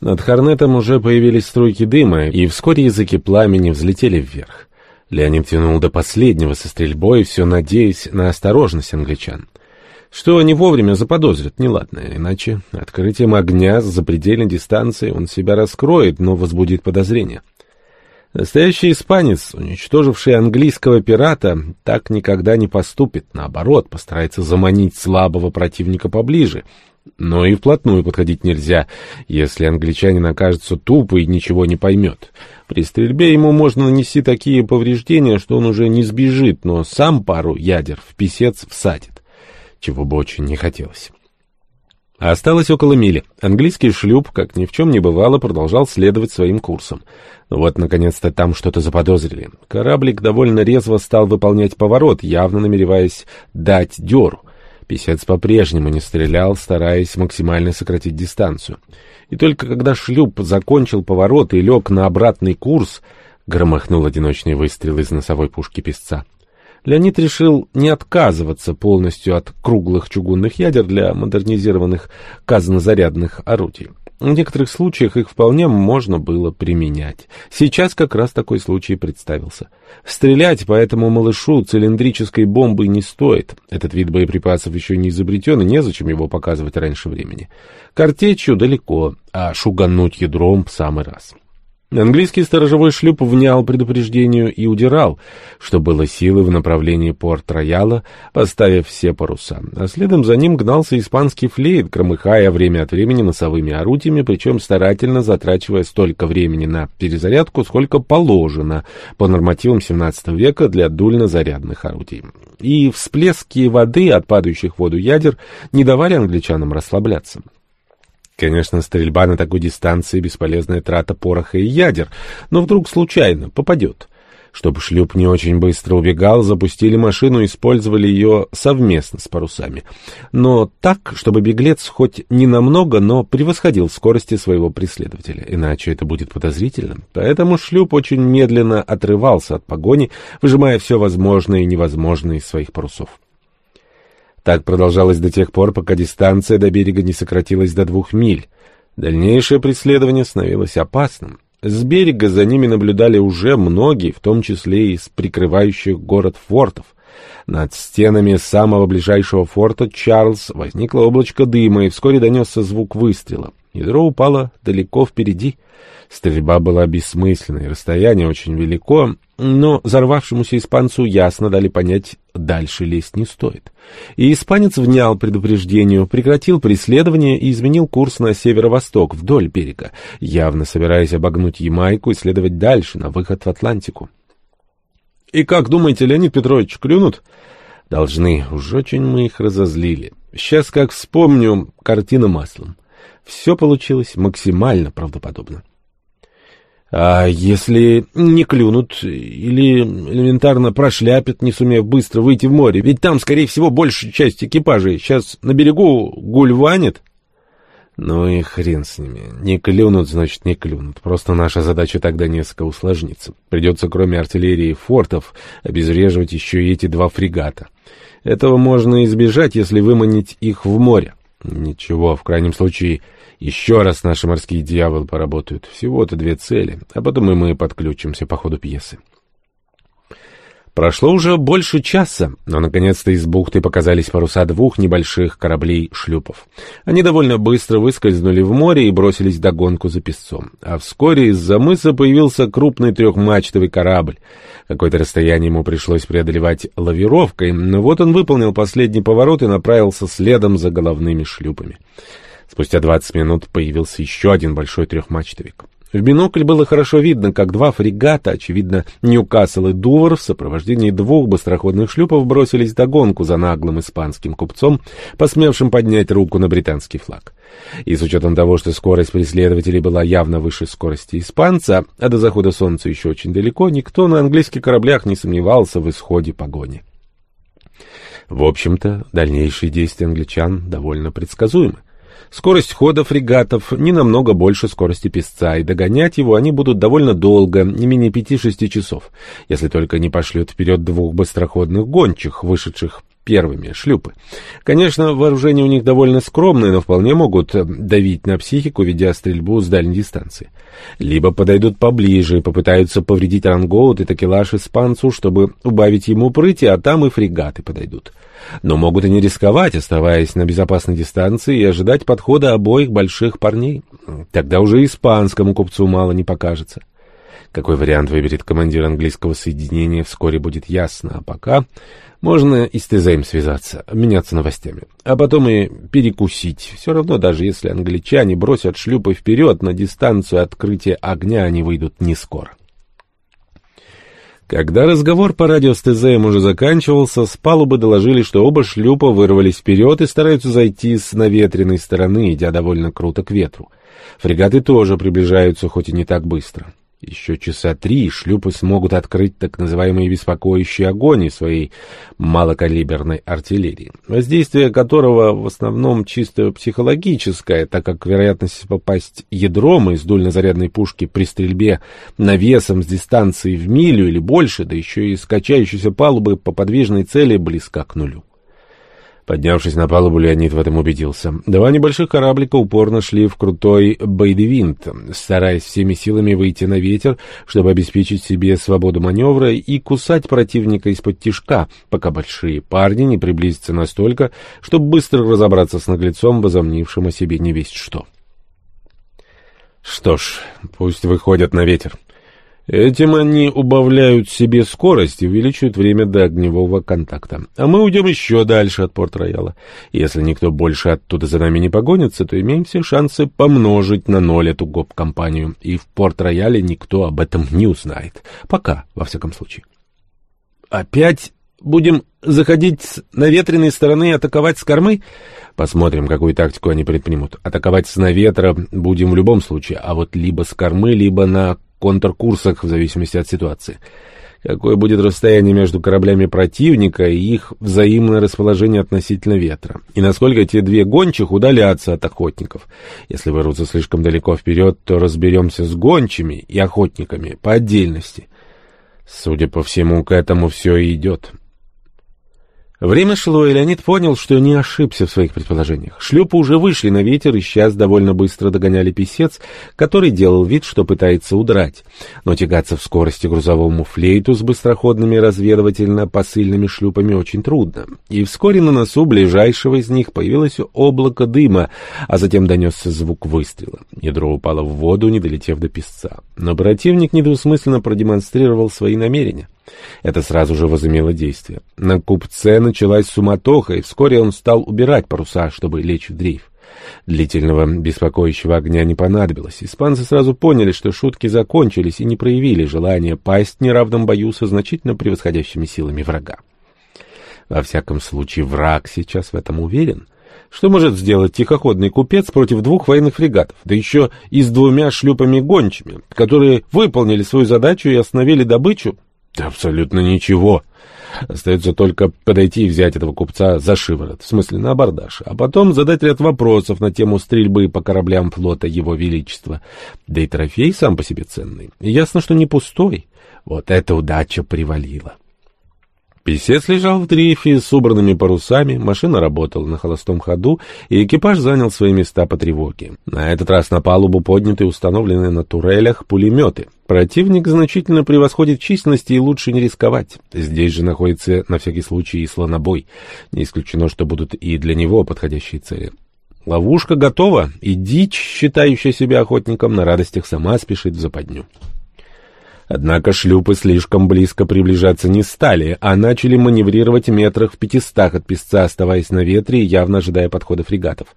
Над хорнетом уже появились струйки дыма, и вскоре языки пламени взлетели вверх. Леонид тянул до последнего со стрельбой, все надеясь на осторожность англичан. Что они вовремя заподозрят, неладное, иначе открытием огня с запредельной дистанции он себя раскроет, но возбудит подозрения. Настоящий испанец, уничтоживший английского пирата, так никогда не поступит. Наоборот, постарается заманить слабого противника поближе. Но и вплотную подходить нельзя, если англичанин окажется тупо и ничего не поймет. При стрельбе ему можно нанести такие повреждения, что он уже не сбежит, но сам пару ядер в писец всадит. Чего бы очень не хотелось. Осталось около мили. Английский шлюп, как ни в чем не бывало, продолжал следовать своим курсом. Вот, наконец-то, там что-то заподозрили. Кораблик довольно резво стал выполнять поворот, явно намереваясь дать дёру. Писец по-прежнему не стрелял, стараясь максимально сократить дистанцию. И только когда шлюп закончил поворот и лег на обратный курс, громыхнул одиночный выстрел из носовой пушки песца. Леонид решил не отказываться полностью от круглых чугунных ядер для модернизированных казнозарядных орудий. В некоторых случаях их вполне можно было применять. Сейчас как раз такой случай представился. Стрелять по этому малышу цилиндрической бомбой не стоит. Этот вид боеприпасов еще не изобретен, и незачем его показывать раньше времени. Картечью далеко, а шугануть ядром в самый раз. Английский сторожевой шлюп внял предупреждению и удирал, что было силы в направлении Порт-Рояла, поставив все паруса. А следом за ним гнался испанский флейт, громыхая время от времени носовыми орудиями, причем старательно затрачивая столько времени на перезарядку, сколько положено по нормативам 17 века для дульно-зарядных орудий. И всплески воды от падающих в воду ядер не давали англичанам расслабляться. Конечно, стрельба на такой дистанции — бесполезная трата пороха и ядер, но вдруг случайно попадет. Чтобы шлюп не очень быстро убегал, запустили машину и использовали ее совместно с парусами. Но так, чтобы беглец хоть не намного, но превосходил скорости своего преследователя, иначе это будет подозрительным. Поэтому шлюп очень медленно отрывался от погони, выжимая все возможное и невозможное из своих парусов. Так продолжалось до тех пор, пока дистанция до берега не сократилась до двух миль. Дальнейшее преследование становилось опасным. С берега за ними наблюдали уже многие, в том числе и из прикрывающих город фортов. Над стенами самого ближайшего форта Чарльз возникло облачко дыма, и вскоре донесся звук выстрела. Ядро упало далеко впереди. Стрельба была бессмысленной, расстояние очень велико, но взорвавшемуся испанцу ясно дали понять, дальше лезть не стоит. И испанец внял предупреждению, прекратил преследование и изменил курс на северо-восток, вдоль берега, явно собираясь обогнуть Ямайку и следовать дальше, на выход в Атлантику. «И как думаете, Леонид Петрович, клюнут?» «Должны. Уж очень мы их разозлили. Сейчас, как вспомню, картина маслом. Все получилось максимально правдоподобно». А если не клюнут или элементарно прошляпят, не сумев быстро выйти в море? Ведь там, скорее всего, большая часть экипажей сейчас на берегу гульванит. Ну и хрен с ними. Не клюнут, значит, не клюнут. Просто наша задача тогда несколько усложнится. Придется, кроме артиллерии и фортов, обезвреживать еще и эти два фрегата. Этого можно избежать, если выманить их в море. Ничего, в крайнем случае... Еще раз наши морские дьяволы поработают. Всего-то две цели, а потом и мы подключимся по ходу пьесы. Прошло уже больше часа, но наконец-то из бухты показались паруса двух небольших кораблей-шлюпов. Они довольно быстро выскользнули в море и бросились догонку за песцом. А вскоре из-за мыса появился крупный трехмачтовый корабль. Какое-то расстояние ему пришлось преодолевать лавировкой, но вот он выполнил последний поворот и направился следом за головными шлюпами. Спустя 20 минут появился еще один большой трехмачтовик. В бинокль было хорошо видно, как два фрегата, очевидно, Ньюкасл и Дувр, в сопровождении двух быстроходных шлюпов бросились догонку за наглым испанским купцом, посмевшим поднять руку на британский флаг. И с учетом того, что скорость преследователей была явно выше скорости испанца, а до захода солнца еще очень далеко, никто на английских кораблях не сомневался в исходе погони. В общем-то, дальнейшие действия англичан довольно предсказуемы. Скорость хода фрегатов не намного больше скорости песца, и догонять его они будут довольно долго, не менее пяти-шести часов, если только не пошлют вперед двух быстроходных гончих, вышедших первыми, шлюпы. Конечно, вооружение у них довольно скромное, но вполне могут давить на психику, ведя стрельбу с дальней дистанции. Либо подойдут поближе и попытаются повредить рангоут и такелаж испанцу, чтобы убавить ему прыти, а там и фрегаты подойдут. Но могут и не рисковать, оставаясь на безопасной дистанции и ожидать подхода обоих больших парней. Тогда уже испанскому купцу мало не покажется. Какой вариант выберет командир английского соединения, вскоре будет ясно. А пока можно и с ТЗМ связаться, меняться новостями. А потом и перекусить. Все равно, даже если англичане бросят шлюпы вперед, на дистанцию открытия огня они выйдут не скоро. Когда разговор по радио с ТЗМ уже заканчивался, с палубы доложили, что оба шлюпа вырвались вперед и стараются зайти с наветренной стороны, идя довольно круто к ветру. Фрегаты тоже приближаются, хоть и не так быстро. Еще часа три шлюпы смогут открыть так называемый беспокоящий огонь из своей малокалиберной артиллерии, воздействие которого в основном чисто психологическое, так как вероятность попасть ядром из дульнозарядной пушки при стрельбе навесом с дистанции в милю или больше, да еще и скачающейся палубы по подвижной цели близка к нулю. Поднявшись на палубу, Леонид в этом убедился. Два небольших кораблика упорно шли в крутой Бейдевинт, стараясь всеми силами выйти на ветер, чтобы обеспечить себе свободу маневра и кусать противника из-под тишка, пока большие парни не приблизятся настолько, чтобы быстро разобраться с наглецом, возомнившим о себе не весть что. Что ж, пусть выходят на ветер. Этим они убавляют себе скорость и увеличивают время до огневого контакта. А мы уйдем еще дальше от Порт-Рояла. Если никто больше оттуда за нами не погонится, то имеем все шансы помножить на ноль эту гоп-компанию. И в Порт-Рояле никто об этом не узнает. Пока, во всяком случае. Опять будем заходить с наветренной стороны и атаковать с кормы? Посмотрим, какую тактику они предпримут. Атаковать с наветра будем в любом случае, а вот либо с кормы, либо на контркурсах, в зависимости от ситуации. Какое будет расстояние между кораблями противника и их взаимное расположение относительно ветра? И насколько те две гончих удалятся от охотников? Если вырвутся слишком далеко вперед, то разберемся с гончими и охотниками по отдельности. Судя по всему, к этому все и идет. Время шло, и Леонид понял, что не ошибся в своих предположениях. Шлюпы уже вышли на ветер и сейчас довольно быстро догоняли писец, который делал вид, что пытается удрать. Но тягаться в скорости грузовому флейту с быстроходными разведывательно-посыльными шлюпами очень трудно. И вскоре на носу ближайшего из них появилось облако дыма, а затем донесся звук выстрела. Ядро упало в воду, не долетев до песца. Но противник недвусмысленно продемонстрировал свои намерения. Это сразу же возымело действие. На купце началась суматоха, и вскоре он стал убирать паруса, чтобы лечь в дрейф. Длительного беспокоящего огня не понадобилось. Испанцы сразу поняли, что шутки закончились и не проявили желания пасть неравном бою со значительно превосходящими силами врага. Во всяком случае, враг сейчас в этом уверен. Что может сделать тихоходный купец против двух военных фрегатов, да еще и с двумя шлюпами-гончими, которые выполнили свою задачу и остановили добычу? Абсолютно ничего. Остается только подойти и взять этого купца за шиворот, в смысле на абордаж, а потом задать ряд вопросов на тему стрельбы по кораблям флота Его Величества. Да и трофей сам по себе ценный. И ясно, что не пустой. Вот эта удача привалила. Песец лежал в дрейфе с убранными парусами, машина работала на холостом ходу, и экипаж занял свои места по тревоге. На этот раз на палубу подняты установленные на турелях пулеметы. Противник значительно превосходит в численности и лучше не рисковать. Здесь же находится на всякий случай и слонобой. Не исключено, что будут и для него подходящие цели. Ловушка готова, и дичь, считающая себя охотником, на радостях сама спешит в западню. Однако шлюпы слишком близко приближаться не стали, а начали маневрировать метрах в пятистах от песца, оставаясь на ветре и явно ожидая подхода фрегатов.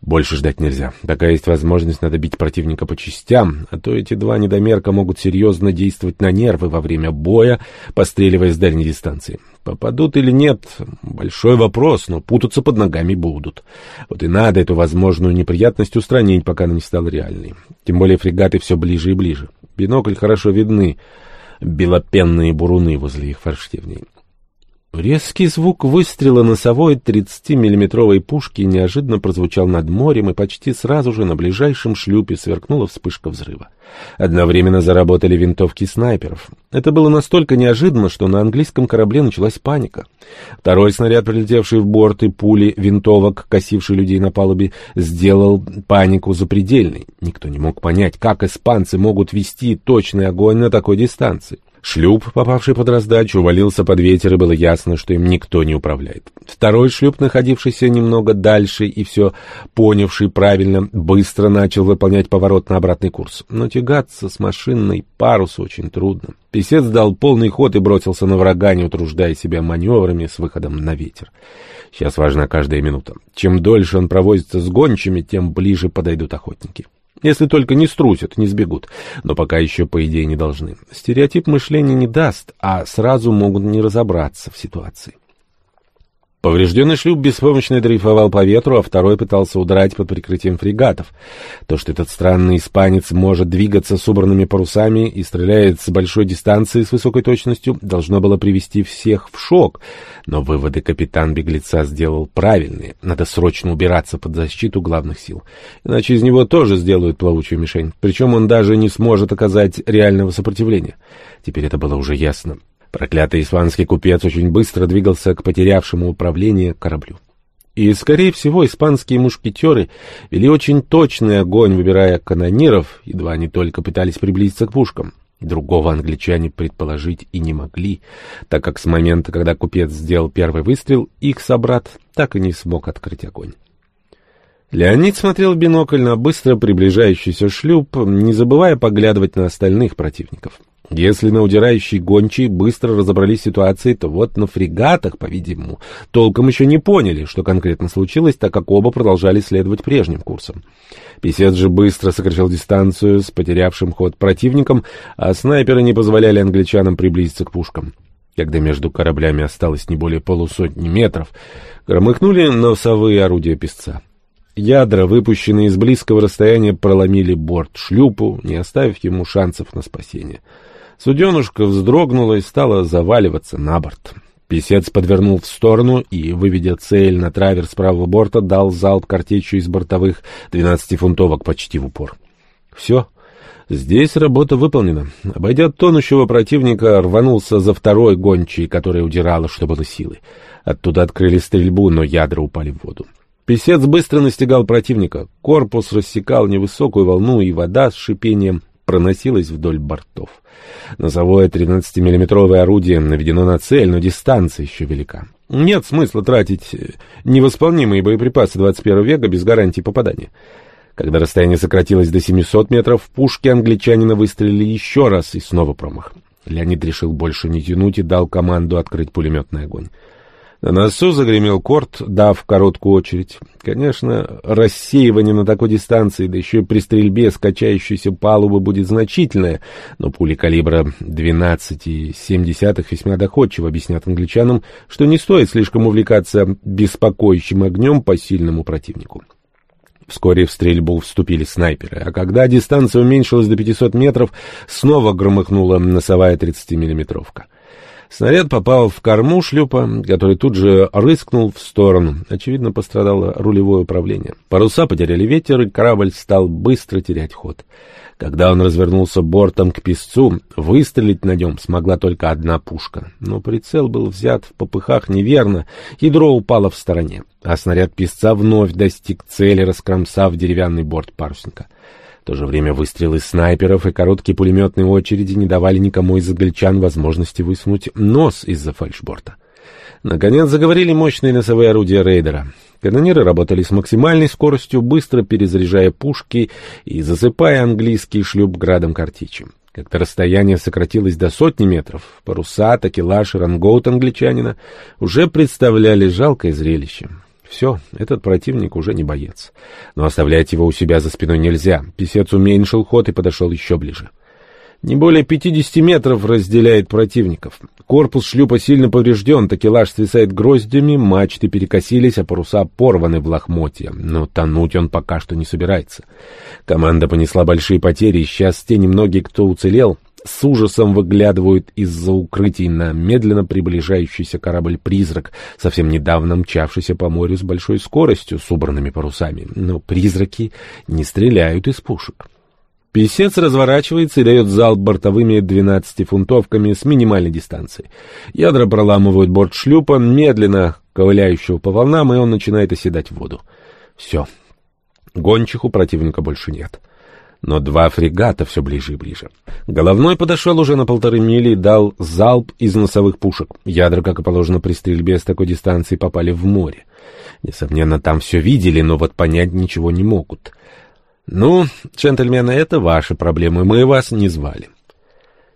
Больше ждать нельзя. Такая есть возможность, надо бить противника по частям, а то эти два недомерка могут серьезно действовать на нервы во время боя, постреливая с дальней дистанции. Попадут или нет — большой вопрос, но путаться под ногами будут. Вот и надо эту возможную неприятность устранить, пока она не стала реальной. Тем более фрегаты все ближе и ближе бинокль хорошо видны белопенные буруны возле их форштевней. Резкий звук выстрела носовой 30-миллиметровой пушки неожиданно прозвучал над морем, и почти сразу же на ближайшем шлюпе сверкнула вспышка взрыва. Одновременно заработали винтовки снайперов. Это было настолько неожиданно, что на английском корабле началась паника. Второй снаряд, прилетевший в борт и пули винтовок, косивший людей на палубе, сделал панику запредельной. Никто не мог понять, как испанцы могут вести точный огонь на такой дистанции. Шлюп, попавший под раздачу, валился под ветер, и было ясно, что им никто не управляет. Второй шлюп, находившийся немного дальше и все понявший правильно, быстро начал выполнять поворот на обратный курс. Но тягаться с машинной парус очень трудно. Песец дал полный ход и бросился на врага, не утруждая себя маневрами с выходом на ветер. Сейчас важна каждая минута. Чем дольше он провозится с гончими, тем ближе подойдут охотники. Если только не струсят, не сбегут. Но пока еще, по идее, не должны. Стереотип мышления не даст, а сразу могут не разобраться в ситуации. Поврежденный шлюп беспомощно дрейфовал по ветру, а второй пытался удрать под прикрытием фрегатов. То, что этот странный испанец может двигаться с убранными парусами и стреляет с большой дистанции с высокой точностью, должно было привести всех в шок. Но выводы капитан беглеца сделал правильные. Надо срочно убираться под защиту главных сил. Иначе из него тоже сделают плавучую мишень. Причем он даже не сможет оказать реального сопротивления. Теперь это было уже ясно. Проклятый испанский купец очень быстро двигался к потерявшему управление кораблю. И, скорее всего, испанские мушкетеры вели очень точный огонь, выбирая канониров, едва они только пытались приблизиться к пушкам. Другого англичане предположить и не могли, так как с момента, когда купец сделал первый выстрел, их собрат так и не смог открыть огонь. Леонид смотрел в бинокль на быстро приближающийся шлюп, не забывая поглядывать на остальных противников. Если на удирающей гончей быстро разобрались ситуации, то вот на фрегатах, по-видимому, толком еще не поняли, что конкретно случилось, так как оба продолжали следовать прежним курсом. Песец же быстро сокращал дистанцию с потерявшим ход противником, а снайперы не позволяли англичанам приблизиться к пушкам. Когда между кораблями осталось не более полусотни метров, громыхнули носовые орудия песца. Ядра, выпущенные из близкого расстояния, проломили борт шлюпу, не оставив ему шансов на спасение. Суденушка вздрогнула и стала заваливаться на борт. Песец подвернул в сторону и, выведя цель на траверс правого борта, дал залп картечью из бортовых двенадцатифунтовок почти в упор. Все. Здесь работа выполнена. Обойдя тонущего противника, рванулся за второй гончей, которая удирала, что было силы. Оттуда открыли стрельбу, но ядра упали в воду. Песец быстро настигал противника. Корпус рассекал невысокую волну, и вода с шипением проносилась вдоль бортов. Носовое 13-миллиметровое орудие наведено на цель, но дистанция еще велика. Нет смысла тратить невосполнимые боеприпасы 21 века без гарантии попадания. Когда расстояние сократилось до 700 метров, пушки англичанина выстрелили еще раз, и снова промах. Леонид решил больше не тянуть и дал команду открыть пулеметный огонь. На носу загремел корт, дав короткую очередь. Конечно, рассеивание на такой дистанции, да еще и при стрельбе с качающейся палубы будет значительное, но пули калибра 12,7 весьма доходчиво объяснят англичанам, что не стоит слишком увлекаться беспокоящим огнем по сильному противнику. Вскоре в стрельбу вступили снайперы, а когда дистанция уменьшилась до 500 метров, снова громыхнула носовая 30-миллиметровка. Снаряд попал в корму шлюпа, который тут же рыскнул в сторону. Очевидно, пострадало рулевое управление. Паруса потеряли ветер, и корабль стал быстро терять ход. Когда он развернулся бортом к песцу, выстрелить на нем смогла только одна пушка. Но прицел был взят в попыхах неверно, ядро упало в стороне, а снаряд песца вновь достиг цели, раскромсав деревянный борт парусника то же время выстрелы снайперов и короткие пулеметные очереди не давали никому из англичан возможности высунуть нос из-за фальшборта. Наконец заговорили мощные носовые орудия рейдера. Канониры работали с максимальной скоростью, быстро перезаряжая пушки и засыпая английский шлюп градом картечи. Когда расстояние сократилось до сотни метров, паруса, такелаж и рангоут англичанина уже представляли жалкое зрелище. Все, этот противник уже не боец. Но оставлять его у себя за спиной нельзя. Песец уменьшил ход и подошел еще ближе. Не более 50 метров разделяет противников. Корпус шлюпа сильно поврежден, такелаж свисает гроздями, мачты перекосились, а паруса порваны в лохмотья. Но тонуть он пока что не собирается. Команда понесла большие потери, и сейчас те немногие, кто уцелел, с ужасом выглядывают из-за укрытий на медленно приближающийся корабль-призрак, совсем недавно мчавшийся по морю с большой скоростью, с убранными парусами. Но призраки не стреляют из пушек. Песец разворачивается и дает залп бортовыми двенадцатифунтовками с минимальной дистанции. Ядра проламывают борт шлюпа, медленно ковыляющего по волнам, и он начинает оседать в воду. Все. Гончих у противника больше нет но два фрегата все ближе и ближе. Головной подошел уже на полторы мили и дал залп из носовых пушек. Ядра, как и положено при стрельбе с такой дистанции, попали в море. Несомненно, там все видели, но вот понять ничего не могут. «Ну, джентльмены, это ваши проблемы, мы вас не звали».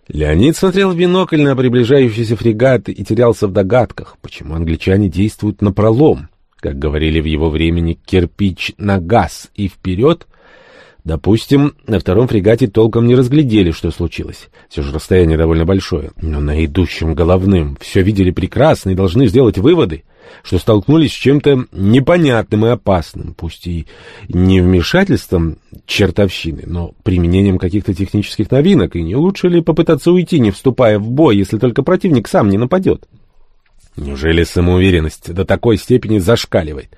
Леонид смотрел в бинокль на приближающийся фрегат и терялся в догадках, почему англичане действуют напролом. Как говорили в его времени, кирпич на газ и вперед — Допустим, на втором фрегате толком не разглядели, что случилось. Все же расстояние довольно большое. Но на идущем головным все видели прекрасно и должны сделать выводы, что столкнулись с чем-то непонятным и опасным, пусть и не вмешательством чертовщины, но применением каких-то технических новинок, и не лучше ли попытаться уйти, не вступая в бой, если только противник сам не нападет? Неужели самоуверенность до такой степени зашкаливает?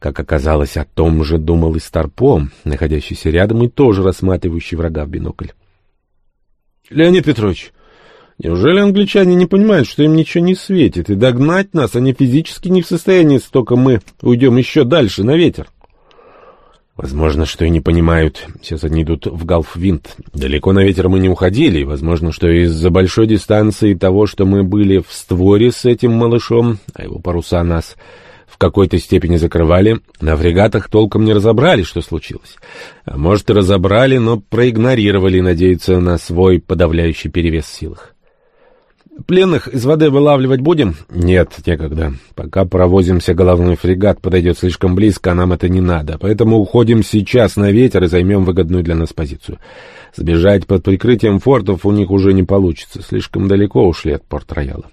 Как оказалось, о том же думал и Старпом, находящийся рядом и тоже рассматривающий врага в бинокль. — Леонид Петрович, неужели англичане не понимают, что им ничего не светит, и догнать нас они физически не в состоянии, столько мы уйдем еще дальше, на ветер? — Возможно, что и не понимают. Сейчас они идут в Галфвинд. Далеко на ветер мы не уходили, возможно, что из-за большой дистанции того, что мы были в створе с этим малышом, а его паруса нас какой-то степени закрывали, на фрегатах толком не разобрали, что случилось. А может, и разобрали, но проигнорировали, надеяться на свой подавляющий перевес в силах. Пленных из воды вылавливать будем? Нет, некогда. Пока провозимся, головной фрегат подойдет слишком близко, а нам это не надо. Поэтому уходим сейчас на ветер и займем выгодную для нас позицию. Сбежать под прикрытием фортов у них уже не получится. Слишком далеко ушли от порт-рояла.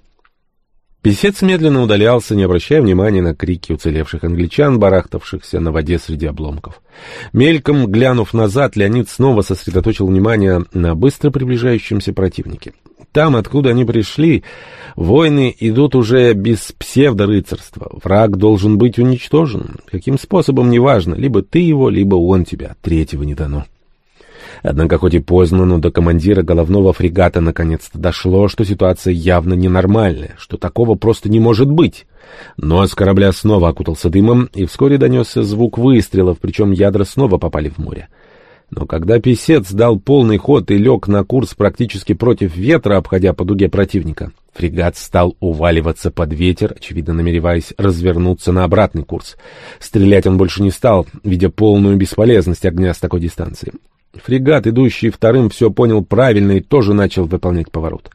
Песец медленно удалялся, не обращая внимания на крики уцелевших англичан, барахтавшихся на воде среди обломков. Мельком глянув назад, Леонид снова сосредоточил внимание на быстро приближающемся противнике. Там, откуда они пришли, войны идут уже без псевдорыцарства. Враг должен быть уничтожен. Каким способом, неважно. Либо ты его, либо он тебя. Третьего не дано. Однако, хоть и поздно, но до командира головного фрегата наконец-то дошло, что ситуация явно ненормальная, что такого просто не может быть. Но с корабля снова окутался дымом, и вскоре донесся звук выстрелов, причем ядра снова попали в море. Но когда писец дал полный ход и лег на курс практически против ветра, обходя по дуге противника, фрегат стал уваливаться под ветер, очевидно намереваясь развернуться на обратный курс. Стрелять он больше не стал, видя полную бесполезность огня с такой дистанции. Фрегат, идущий вторым, все понял правильно и тоже начал выполнять поворот.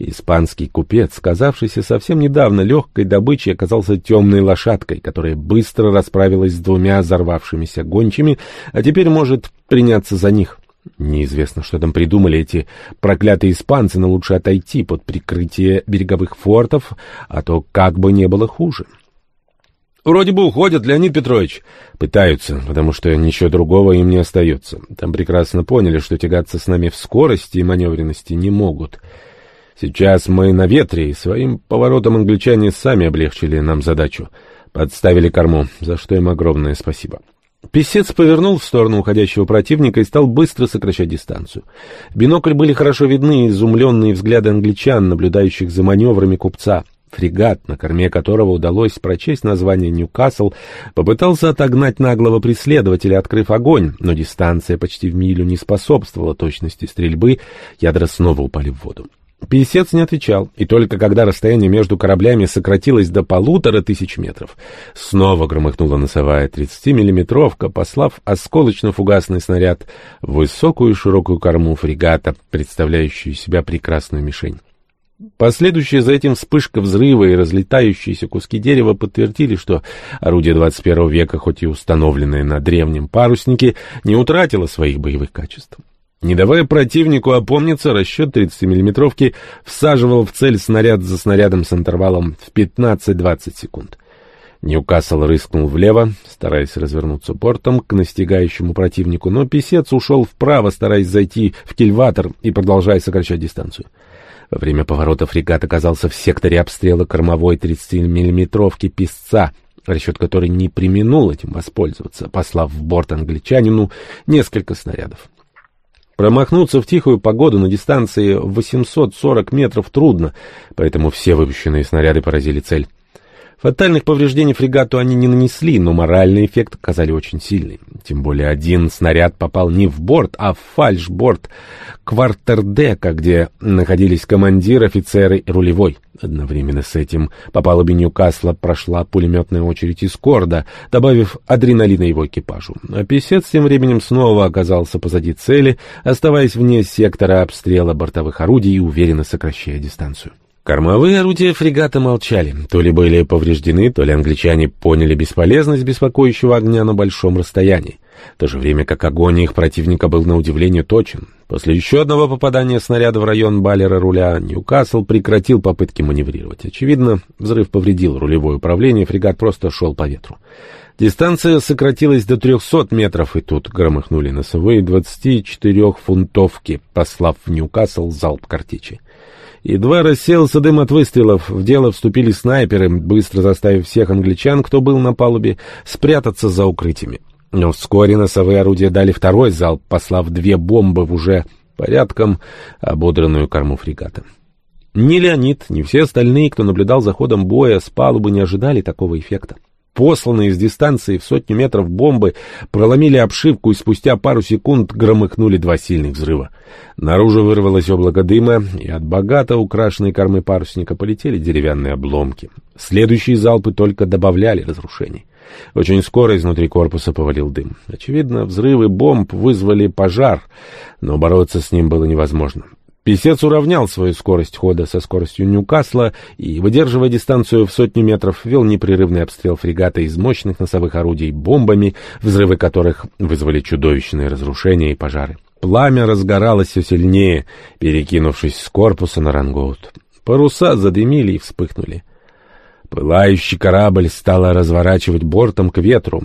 Испанский купец, сказавшийся совсем недавно легкой добычей, оказался темной лошадкой, которая быстро расправилась с двумя взорвавшимися гончими, а теперь может приняться за них. Неизвестно, что там придумали эти проклятые испанцы, но лучше отойти под прикрытие береговых фортов, а то как бы не было хуже. Вроде бы уходят, Леонид Петрович. Пытаются, потому что ничего другого им не остается. Там прекрасно поняли, что тягаться с нами в скорости и маневренности не могут. Сейчас мы на ветре, и своим поворотом англичане сами облегчили нам задачу. Подставили корму, за что им огромное спасибо. Песец повернул в сторону уходящего противника и стал быстро сокращать дистанцию. В бинокль были хорошо видны изумленные взгляды англичан, наблюдающих за маневрами купца. Фрегат, на корме которого удалось прочесть название «Ньюкасл», попытался отогнать наглого преследователя, открыв огонь, но дистанция почти в милю не способствовала точности стрельбы, ядра снова упали в воду. Песец не отвечал, и только когда расстояние между кораблями сократилось до полутора тысяч метров, снова громыхнула носовая 30-миллиметровка, послав осколочно-фугасный снаряд в высокую широкую корму фрегата, представляющую себя прекрасную мишень. Последующая за этим вспышка взрыва и разлетающиеся куски дерева подтвердили, что орудие 21 века, хоть и установленное на древнем паруснике, не утратило своих боевых качеств. Не давая противнику опомниться, расчет 30-миллиметровки всаживал в цель снаряд за снарядом с интервалом в 15-20 секунд. Ньюкасл рыскнул влево, стараясь развернуться портом к настигающему противнику, но писец ушел вправо, стараясь зайти в кильватор и продолжая сокращать дистанцию. Во время поворота фрегат оказался в секторе обстрела кормовой 30-миллиметровки писца, расчет которой не применул этим воспользоваться, послав в борт англичанину несколько снарядов. Промахнуться в тихую погоду на дистанции 840 метров трудно, поэтому все выпущенные снаряды поразили цель. Фатальных повреждений фрегату они не нанесли, но моральный эффект оказали очень сильный. Тем более один снаряд попал не в борт, а в фальшборд квартердека, где находились командир, офицеры и рулевой. Одновременно с этим по палубе Ньюкасла прошла пулеметная очередь из Корда, добавив адреналина его экипажу. А писец тем временем снова оказался позади цели, оставаясь вне сектора обстрела бортовых орудий и уверенно сокращая дистанцию. Кормовые орудия фрегата молчали. То ли были повреждены, то ли англичане поняли бесполезность беспокоящего огня на большом расстоянии. В то же время как огонь их противника был на удивление точен. После еще одного попадания снаряда в район балера руля Ньюкасл прекратил попытки маневрировать. Очевидно, взрыв повредил рулевое управление, фрегат просто шел по ветру. Дистанция сократилась до 300 метров, и тут громыхнули носовые 24-фунтовки, послав в Ньюкасл залп картечи. Едва рассеялся дым от выстрелов, в дело вступили снайперы, быстро заставив всех англичан, кто был на палубе, спрятаться за укрытиями. Но вскоре носовые орудия дали второй залп, послав две бомбы в уже порядком ободранную корму фрегата. Ни Леонид, ни все остальные, кто наблюдал за ходом боя с палубы, не ожидали такого эффекта. Посланные с дистанции в сотню метров бомбы проломили обшивку и спустя пару секунд громыхнули два сильных взрыва. Наружу вырвалось облако дыма, и от богато украшенной кормы парусника полетели деревянные обломки. Следующие залпы только добавляли разрушений. Очень скоро изнутри корпуса повалил дым. Очевидно, взрывы бомб вызвали пожар, но бороться с ним было невозможно. Песец уравнял свою скорость хода со скоростью Ньюкасла и, выдерживая дистанцию в сотню метров, вел непрерывный обстрел фрегата из мощных носовых орудий бомбами, взрывы которых вызвали чудовищные разрушения и пожары. Пламя разгоралось все сильнее, перекинувшись с корпуса на рангоут. Паруса задымили и вспыхнули. Пылающий корабль стало разворачивать бортом к ветру.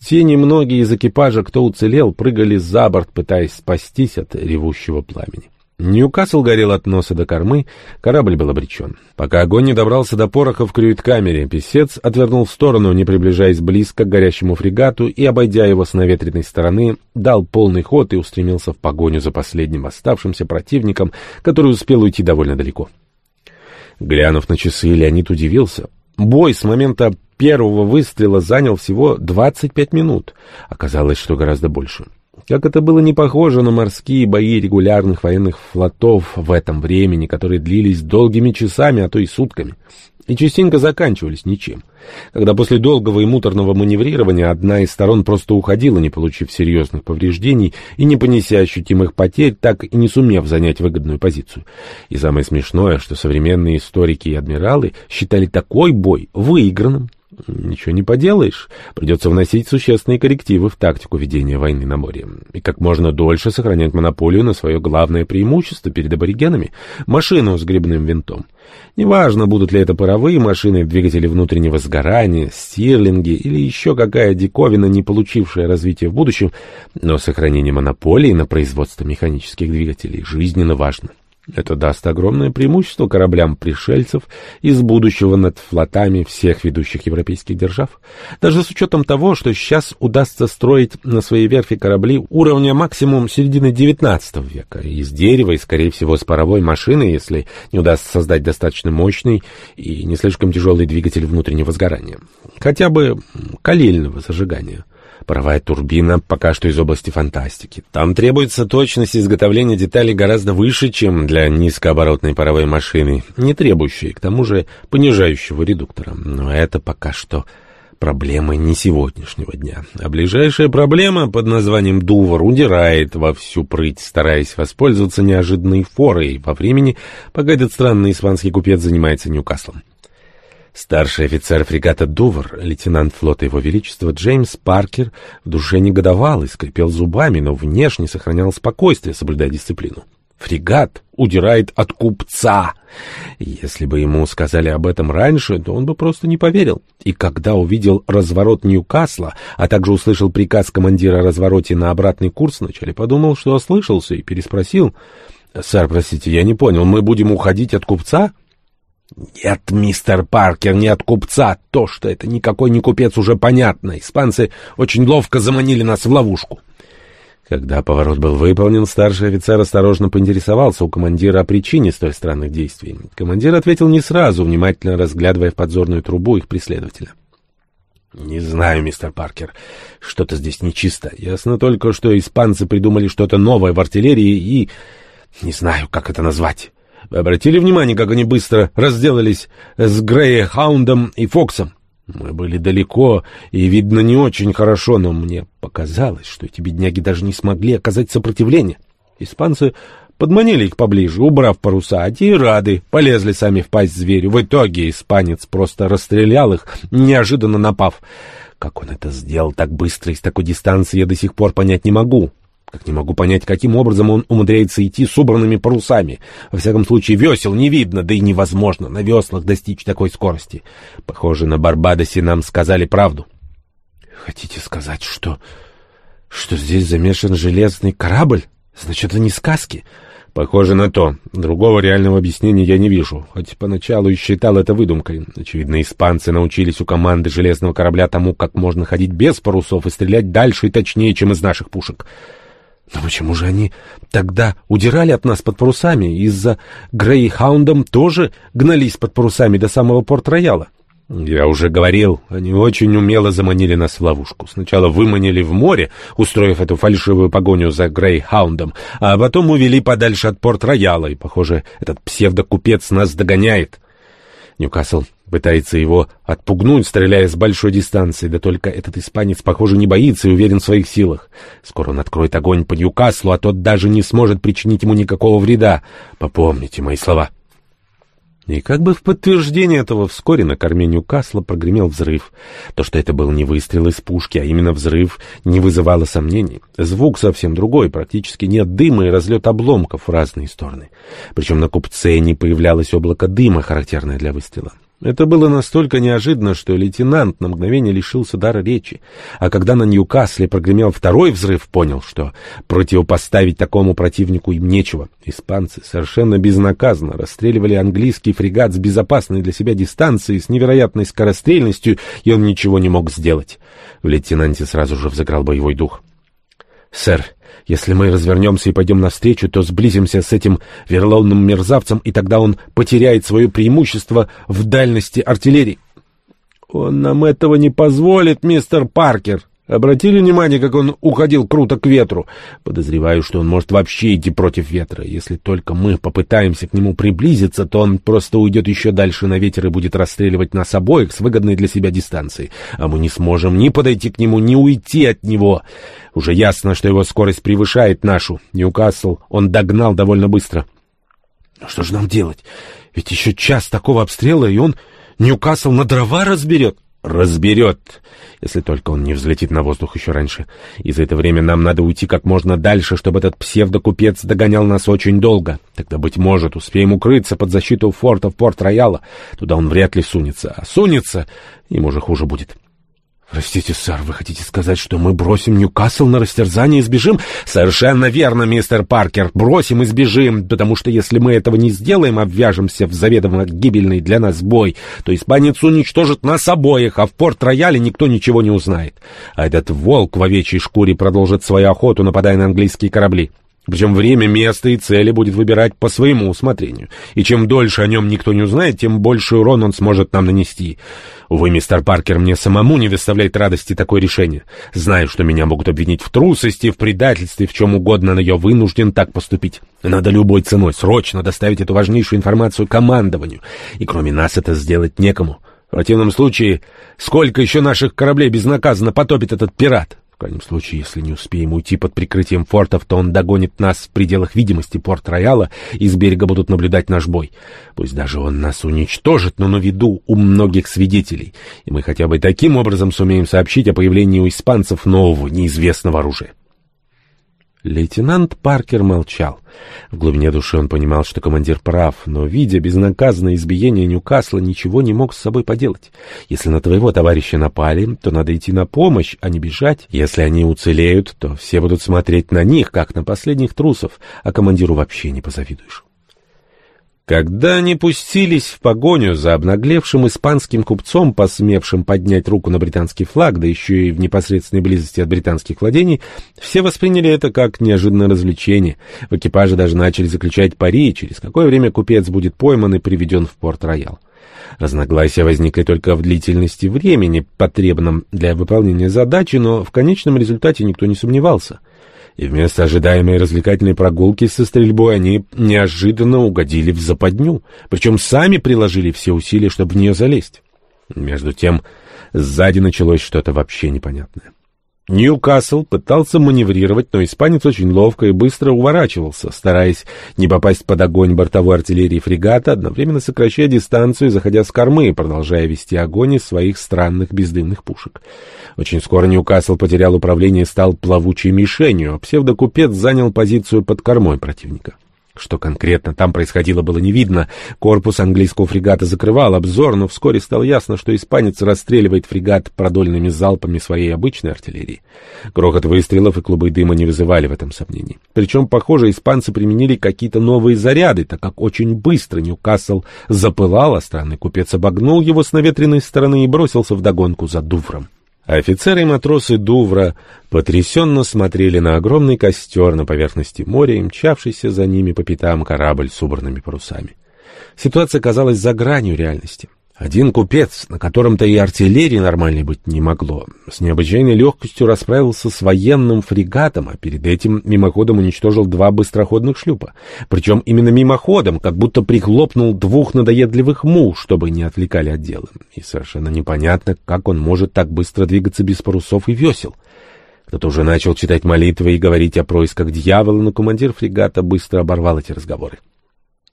Те немногие из экипажа, кто уцелел, прыгали за борт, пытаясь спастись от ревущего пламени. Ньюкасл горел от носа до кормы, корабль был обречен. Пока огонь не добрался до пороха в крюит-камере, писец отвернул в сторону, не приближаясь близко к горящему фрегату, и, обойдя его с наветренной стороны, дал полный ход и устремился в погоню за последним оставшимся противником, который успел уйти довольно далеко. Глянув на часы, Леонид удивился. Бой с момента первого выстрела занял всего 25 минут. Оказалось, что гораздо больше. Как это было не похоже на морские бои регулярных военных флотов в этом времени, которые длились долгими часами, а то и сутками, и частенько заканчивались ничем. Когда после долгого и муторного маневрирования одна из сторон просто уходила, не получив серьезных повреждений и не понеся ощутимых потерь, так и не сумев занять выгодную позицию. И самое смешное, что современные историки и адмиралы считали такой бой выигранным. Ничего не поделаешь. Придется вносить существенные коррективы в тактику ведения войны на море. И как можно дольше сохранять монополию на свое главное преимущество перед аборигенами — машину с грибным винтом. Неважно, будут ли это паровые машины, двигатели внутреннего сгорания, стирлинги или еще какая диковина, не получившая развития в будущем, но сохранение монополии на производство механических двигателей жизненно важно. Это даст огромное преимущество кораблям пришельцев из будущего над флотами всех ведущих европейских держав. Даже с учетом того, что сейчас удастся строить на своей верфи корабли уровня максимум середины XIX века, из дерева и, скорее всего, с паровой машины, если не удастся создать достаточно мощный и не слишком тяжелый двигатель внутреннего сгорания. Хотя бы калильного зажигания. Паровая турбина пока что из области фантастики. Там требуется точность изготовления деталей гораздо выше, чем для низкооборотной паровой машины, не требующей, к тому же, понижающего редуктора. Но это пока что проблемы не сегодняшнего дня. А ближайшая проблема под названием «Дувар» удирает во всю прыть, стараясь воспользоваться неожиданной форой во времени, пока этот странный испанский купец занимается Ньюкаслом. Старший офицер фрегата «Дувр», лейтенант флота Его Величества Джеймс Паркер, в душе негодовал и скрипел зубами, но внешне сохранял спокойствие, соблюдая дисциплину. Фрегат удирает от купца. Если бы ему сказали об этом раньше, то он бы просто не поверил. И когда увидел разворот Ньюкасла, а также услышал приказ командира о развороте на обратный курс, вначале подумал, что ослышался, и переспросил. «Сэр, простите, я не понял, мы будем уходить от купца?» «Нет, мистер Паркер, не от купца. То, что это никакой не купец, уже понятно. Испанцы очень ловко заманили нас в ловушку». Когда поворот был выполнен, старший офицер осторожно поинтересовался у командира о причине столь странных действий. Командир ответил не сразу, внимательно разглядывая в подзорную трубу их преследователя. «Не знаю, мистер Паркер. Что-то здесь нечисто. Ясно только, что испанцы придумали что-то новое в артиллерии и... Не знаю, как это назвать». Вы обратили внимание, как они быстро разделались с Грейхаундом и Фоксом? Мы были далеко и, видно, не очень хорошо, но мне показалось, что эти бедняги даже не смогли оказать сопротивление. Испанцы подманили их поближе, убрав паруса, а те рады, полезли сами в пасть зверю. В итоге испанец просто расстрелял их, неожиданно напав. Как он это сделал так быстро и с такой дистанции, я до сих пор понять не могу. Как не могу понять, каким образом он умудряется идти с убранными парусами. Во всяком случае, весел не видно, да и невозможно на веслах достичь такой скорости. Похоже, на Барбадосе нам сказали правду. Хотите сказать, что... что здесь замешан железный корабль? Значит, это не сказки? Похоже на то. Другого реального объяснения я не вижу, хоть поначалу и считал это выдумкой. Очевидно, испанцы научились у команды железного корабля тому, как можно ходить без парусов и стрелять дальше и точнее, чем из наших пушек. Но почему же они тогда удирали от нас под парусами? Из-за Грейхаундом тоже гнались под парусами до самого порт-рояла. Я уже говорил, они очень умело заманили нас в ловушку. Сначала выманили в море, устроив эту фальшивую погоню за Грейхаундом, а потом увели подальше от порт-рояла, и, похоже, этот псевдокупец нас догоняет. Ньюкасл Пытается его отпугнуть, стреляя с большой дистанции. Да только этот испанец, похоже, не боится и уверен в своих силах. Скоро он откроет огонь по Ньюкаслу, а тот даже не сможет причинить ему никакого вреда. Попомните мои слова. И как бы в подтверждение этого вскоре на корме Ньюкасла прогремел взрыв. То, что это был не выстрел из пушки, а именно взрыв, не вызывало сомнений. Звук совсем другой, практически нет дыма и разлет обломков в разные стороны. Причем на купце не появлялось облако дыма, характерное для выстрела. Это было настолько неожиданно, что лейтенант на мгновение лишился дара речи, а когда на Ньюкасле прогремел второй взрыв, понял, что противопоставить такому противнику им нечего. Испанцы совершенно безнаказанно расстреливали английский фрегат с безопасной для себя дистанции, с невероятной скорострельностью, и он ничего не мог сделать. В лейтенанте сразу же взыграл боевой дух. «Сэр, если мы развернемся и пойдем навстречу, то сблизимся с этим верлонным мерзавцем, и тогда он потеряет свое преимущество в дальности артиллерии». «Он нам этого не позволит, мистер Паркер», Обратили внимание, как он уходил круто к ветру? Подозреваю, что он может вообще идти против ветра. Если только мы попытаемся к нему приблизиться, то он просто уйдет еще дальше на ветер и будет расстреливать нас обоих с выгодной для себя дистанции. А мы не сможем ни подойти к нему, ни уйти от него. Уже ясно, что его скорость превышает нашу. Ньюкасл он догнал довольно быстро. Но что же нам делать? Ведь еще час такого обстрела, и он Ньюкасл на дрова разберет разберет, если только он не взлетит на воздух еще раньше. И за это время нам надо уйти как можно дальше, чтобы этот псевдокупец догонял нас очень долго. Тогда, быть может, успеем укрыться под защиту форта в Порт-Рояла. Туда он вряд ли сунется. А сунется, ему же хуже будет. «Простите, сэр, вы хотите сказать, что мы бросим Ньюкасл на растерзание и сбежим?» «Совершенно верно, мистер Паркер. Бросим и сбежим, потому что если мы этого не сделаем, обвяжемся в заведомо гибельный для нас бой, то испанец уничтожит нас обоих, а в Порт-Рояле никто ничего не узнает. А этот волк в овечьей шкуре продолжит свою охоту, нападая на английские корабли». Причем время, место и цели будет выбирать по своему усмотрению. И чем дольше о нем никто не узнает, тем больше урон он сможет нам нанести. Увы, мистер Паркер, мне самому не доставляет радости такое решение. Знаю, что меня могут обвинить в трусости, в предательстве, в чем угодно, но я вынужден так поступить. Надо любой ценой срочно доставить эту важнейшую информацию командованию. И кроме нас это сделать некому. В противном случае, сколько еще наших кораблей безнаказанно потопит этот пират? Крайнем случае, если не успеем уйти под прикрытием фортов, то он догонит нас в пределах видимости порт-рояла, и с берега будут наблюдать наш бой. Пусть даже он нас уничтожит, но на виду у многих свидетелей, и мы хотя бы таким образом сумеем сообщить о появлении у испанцев нового, неизвестного оружия. Лейтенант Паркер молчал. В глубине души он понимал, что командир прав, но, видя безнаказанное избиение Ньюкасла, ничего не мог с собой поделать. Если на твоего товарища напали, то надо идти на помощь, а не бежать. Если они уцелеют, то все будут смотреть на них, как на последних трусов, а командиру вообще не позавидуешь. Когда они пустились в погоню за обнаглевшим испанским купцом, посмевшим поднять руку на британский флаг, да еще и в непосредственной близости от британских владений, все восприняли это как неожиданное развлечение. В экипаже даже начали заключать пари, через какое время купец будет пойман и приведен в Порт-Роял. Разногласия возникли только в длительности времени, потребном для выполнения задачи, но в конечном результате никто не сомневался — и вместо ожидаемой развлекательной прогулки со стрельбой они неожиданно угодили в западню, причем сами приложили все усилия, чтобы в нее залезть. Между тем, сзади началось что-то вообще непонятное. Ньюкасл пытался маневрировать, но испанец очень ловко и быстро уворачивался, стараясь не попасть под огонь бортовой артиллерии фрегата, одновременно сокращая дистанцию и заходя с кормы, продолжая вести огонь из своих странных бездымных пушек. Очень скоро Ньюкасл потерял управление и стал плавучей мишенью, а псевдокупец занял позицию под кормой противника. Что конкретно там происходило, было не видно. Корпус английского фрегата закрывал обзор, но вскоре стало ясно, что испанец расстреливает фрегат продольными залпами своей обычной артиллерии. Грохот выстрелов и клубы дыма не вызывали в этом сомнений. Причем, похоже, испанцы применили какие-то новые заряды, так как очень быстро Ньюкасл запылал, а странный купец обогнул его с наветренной стороны и бросился вдогонку за Дувром. Офицеры и матросы Дувра потрясенно смотрели на огромный костер на поверхности моря и мчавшийся за ними по пятам корабль с убранными парусами. Ситуация казалась за гранью реальности. Один купец, на котором-то и артиллерии нормальной быть не могло, с необычайной легкостью расправился с военным фрегатом, а перед этим мимоходом уничтожил два быстроходных шлюпа. Причем именно мимоходом, как будто прихлопнул двух надоедливых мул, чтобы не отвлекали от дела. И совершенно непонятно, как он может так быстро двигаться без парусов и весел. Кто-то уже начал читать молитвы и говорить о происках дьявола, но командир фрегата быстро оборвал эти разговоры.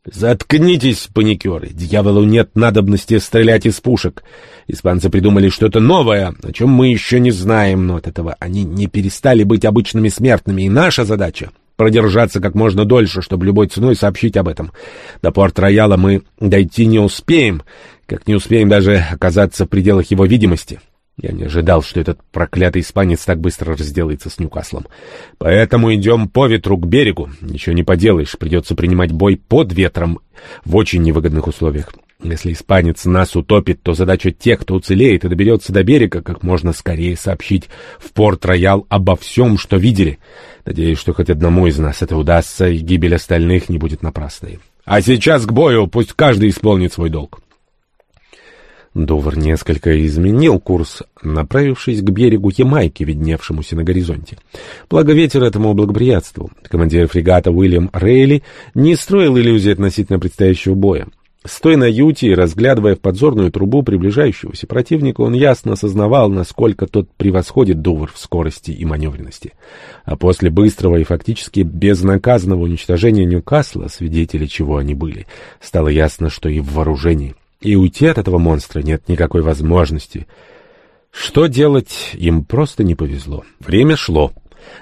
«Заткнитесь, паникеры! Дьяволу нет надобности стрелять из пушек. Испанцы придумали что-то новое, о чем мы еще не знаем, но от этого они не перестали быть обычными смертными, и наша задача — продержаться как можно дольше, чтобы любой ценой сообщить об этом. До порт-рояла мы дойти не успеем, как не успеем даже оказаться в пределах его видимости». Я не ожидал, что этот проклятый испанец так быстро разделается с Ньюкаслом. Поэтому идем по ветру к берегу. Ничего не поделаешь, придется принимать бой под ветром в очень невыгодных условиях. Если испанец нас утопит, то задача тех, кто уцелеет и доберется до берега, как можно скорее сообщить в Порт-Роял обо всем, что видели. Надеюсь, что хоть одному из нас это удастся, и гибель остальных не будет напрасной. А сейчас к бою, пусть каждый исполнит свой долг. Довар несколько изменил курс, направившись к берегу Ямайки, видневшемуся на горизонте. Благо ветер этому благоприятствовал. Командир фрегата Уильям Рейли не строил иллюзий относительно предстоящего боя. Стоя на юте и разглядывая в подзорную трубу приближающегося противника, он ясно осознавал, насколько тот превосходит Дувр в скорости и маневренности. А после быстрого и фактически безнаказанного уничтожения Ньюкасла, свидетели чего они были, стало ясно, что и в вооружении и уйти от этого монстра нет никакой возможности. Что делать, им просто не повезло. Время шло.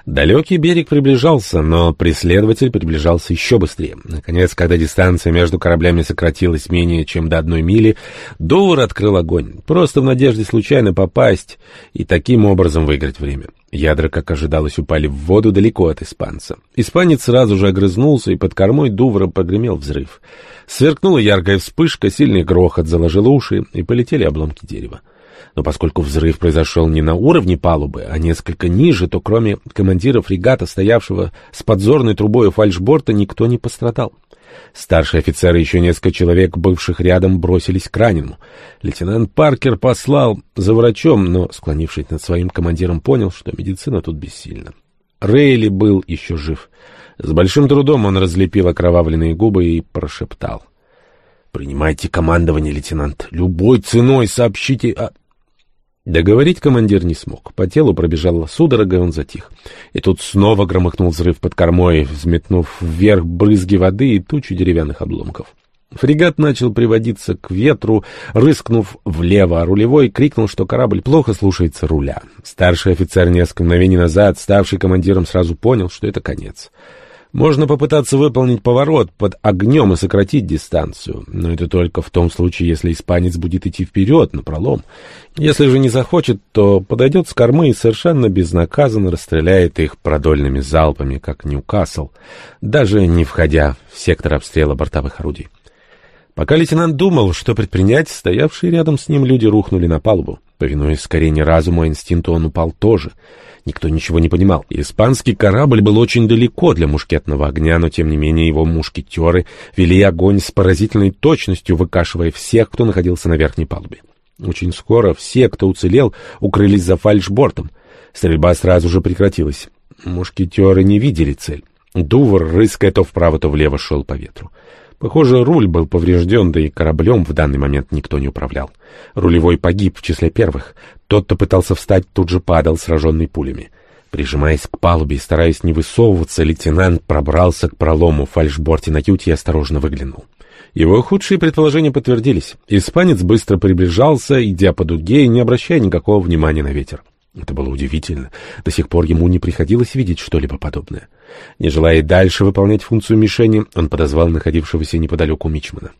Далекий берег приближался, но преследователь приближался еще быстрее. Наконец, когда дистанция между кораблями сократилась менее чем до одной мили, Доуэр открыл огонь, просто в надежде случайно попасть и таким образом выиграть время. Ядра, как ожидалось, упали в воду далеко от испанца. Испанец сразу же огрызнулся, и под кормой Дувра погремел взрыв. Сверкнула яркая вспышка, сильный грохот заложил уши, и полетели обломки дерева. Но поскольку взрыв произошел не на уровне палубы, а несколько ниже, то кроме командира фрегата, стоявшего с подзорной трубой у фальшборта, никто не пострадал. Старшие офицеры и еще несколько человек, бывших рядом, бросились к раненому. Лейтенант Паркер послал за врачом, но, склонившись над своим командиром, понял, что медицина тут бессильна. Рейли был еще жив. С большим трудом он разлепил окровавленные губы и прошептал. «Принимайте командование, лейтенант. Любой ценой сообщите о...» Договорить командир не смог. По телу пробежала судорога, и он затих. И тут снова громыхнул взрыв под кормой, взметнув вверх брызги воды и тучу деревянных обломков. Фрегат начал приводиться к ветру, рыскнув влево, а рулевой крикнул, что корабль плохо слушается руля. Старший офицер несколько мгновений назад, ставший командиром, сразу понял, что это конец. Можно попытаться выполнить поворот под огнем и сократить дистанцию, но это только в том случае, если испанец будет идти вперед, на пролом. Если же не захочет, то подойдет с кормы и совершенно безнаказанно расстреляет их продольными залпами, как Ньюкасл, даже не входя в сектор обстрела бортовых орудий. Пока лейтенант думал, что предпринять, стоявшие рядом с ним люди рухнули на палубу. Повинуясь скорее не разуму, а инстинкту, он упал тоже. Никто ничего не понимал. Испанский корабль был очень далеко для мушкетного огня, но тем не менее его мушкетеры вели огонь с поразительной точностью, выкашивая всех, кто находился на верхней палубе. Очень скоро все, кто уцелел, укрылись за фальшбортом. Стрельба сразу же прекратилась. Мушкетеры не видели цель. Дувр, рыская то вправо, то влево, шел по ветру. Похоже, руль был поврежден, да и кораблем в данный момент никто не управлял. Рулевой погиб в числе первых. Тот, кто пытался встать, тут же падал, сраженный пулями. Прижимаясь к палубе и стараясь не высовываться, лейтенант пробрался к пролому в фальшборте на юте и осторожно выглянул. Его худшие предположения подтвердились. Испанец быстро приближался, идя по дуге и не обращая никакого внимания на ветер. Это было удивительно. До сих пор ему не приходилось видеть что-либо подобное. Не желая дальше выполнять функцию мишени, он подозвал находившегося неподалеку Мичмана.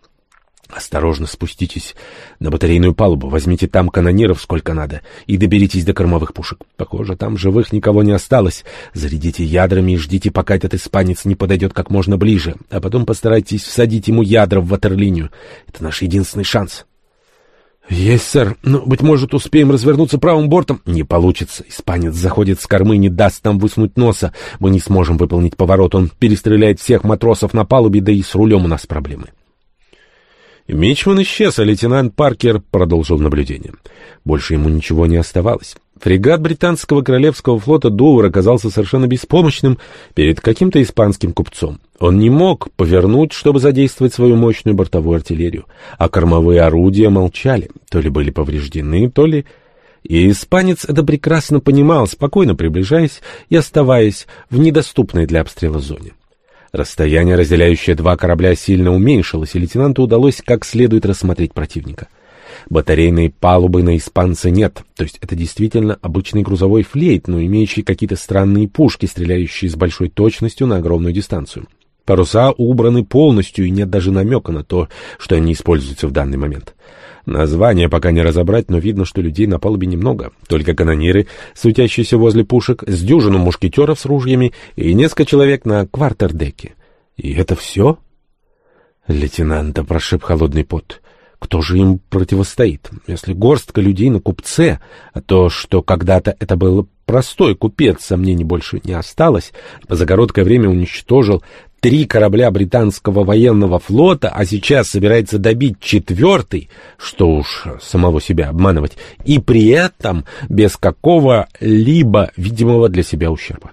«Осторожно спуститесь на батарейную палубу, возьмите там канониров сколько надо и доберитесь до кормовых пушек. Похоже, там живых никого не осталось. Зарядите ядрами и ждите, пока этот испанец не подойдет как можно ближе, а потом постарайтесь всадить ему ядра в ватерлинию. Это наш единственный шанс». «Есть, сэр. Но, быть может, успеем развернуться правым бортом?» «Не получится. Испанец заходит с кормы не даст нам высунуть носа. Мы не сможем выполнить поворот. Он перестреляет всех матросов на палубе, да и с рулем у нас проблемы». Мичман исчез, а лейтенант Паркер продолжил наблюдение. Больше ему ничего не оставалось. Фрегат британского королевского флота «Дувр» оказался совершенно беспомощным перед каким-то испанским купцом. Он не мог повернуть, чтобы задействовать свою мощную бортовую артиллерию, а кормовые орудия молчали, то ли были повреждены, то ли... И испанец это прекрасно понимал, спокойно приближаясь и оставаясь в недоступной для обстрела зоне. Расстояние, разделяющее два корабля, сильно уменьшилось, и лейтенанту удалось как следует рассмотреть противника. Батарейной палубы на испанца нет, то есть это действительно обычный грузовой флейт, но имеющий какие-то странные пушки, стреляющие с большой точностью на огромную дистанцию. Паруса убраны полностью, и нет даже намека на то, что они используются в данный момент. Название пока не разобрать, но видно, что людей на палубе немного. Только канониры, сутящиеся возле пушек, с дюжину мушкетеров с ружьями и несколько человек на квартердеке. И это все? Лейтенанта прошиб холодный пот. Кто же им противостоит? Если горстка людей на купце, а то, что когда-то это был простой купец, сомнений больше не осталось, за короткое время уничтожил три корабля британского военного флота, а сейчас собирается добить четвертый, что уж самого себя обманывать, и при этом без какого-либо видимого для себя ущерба.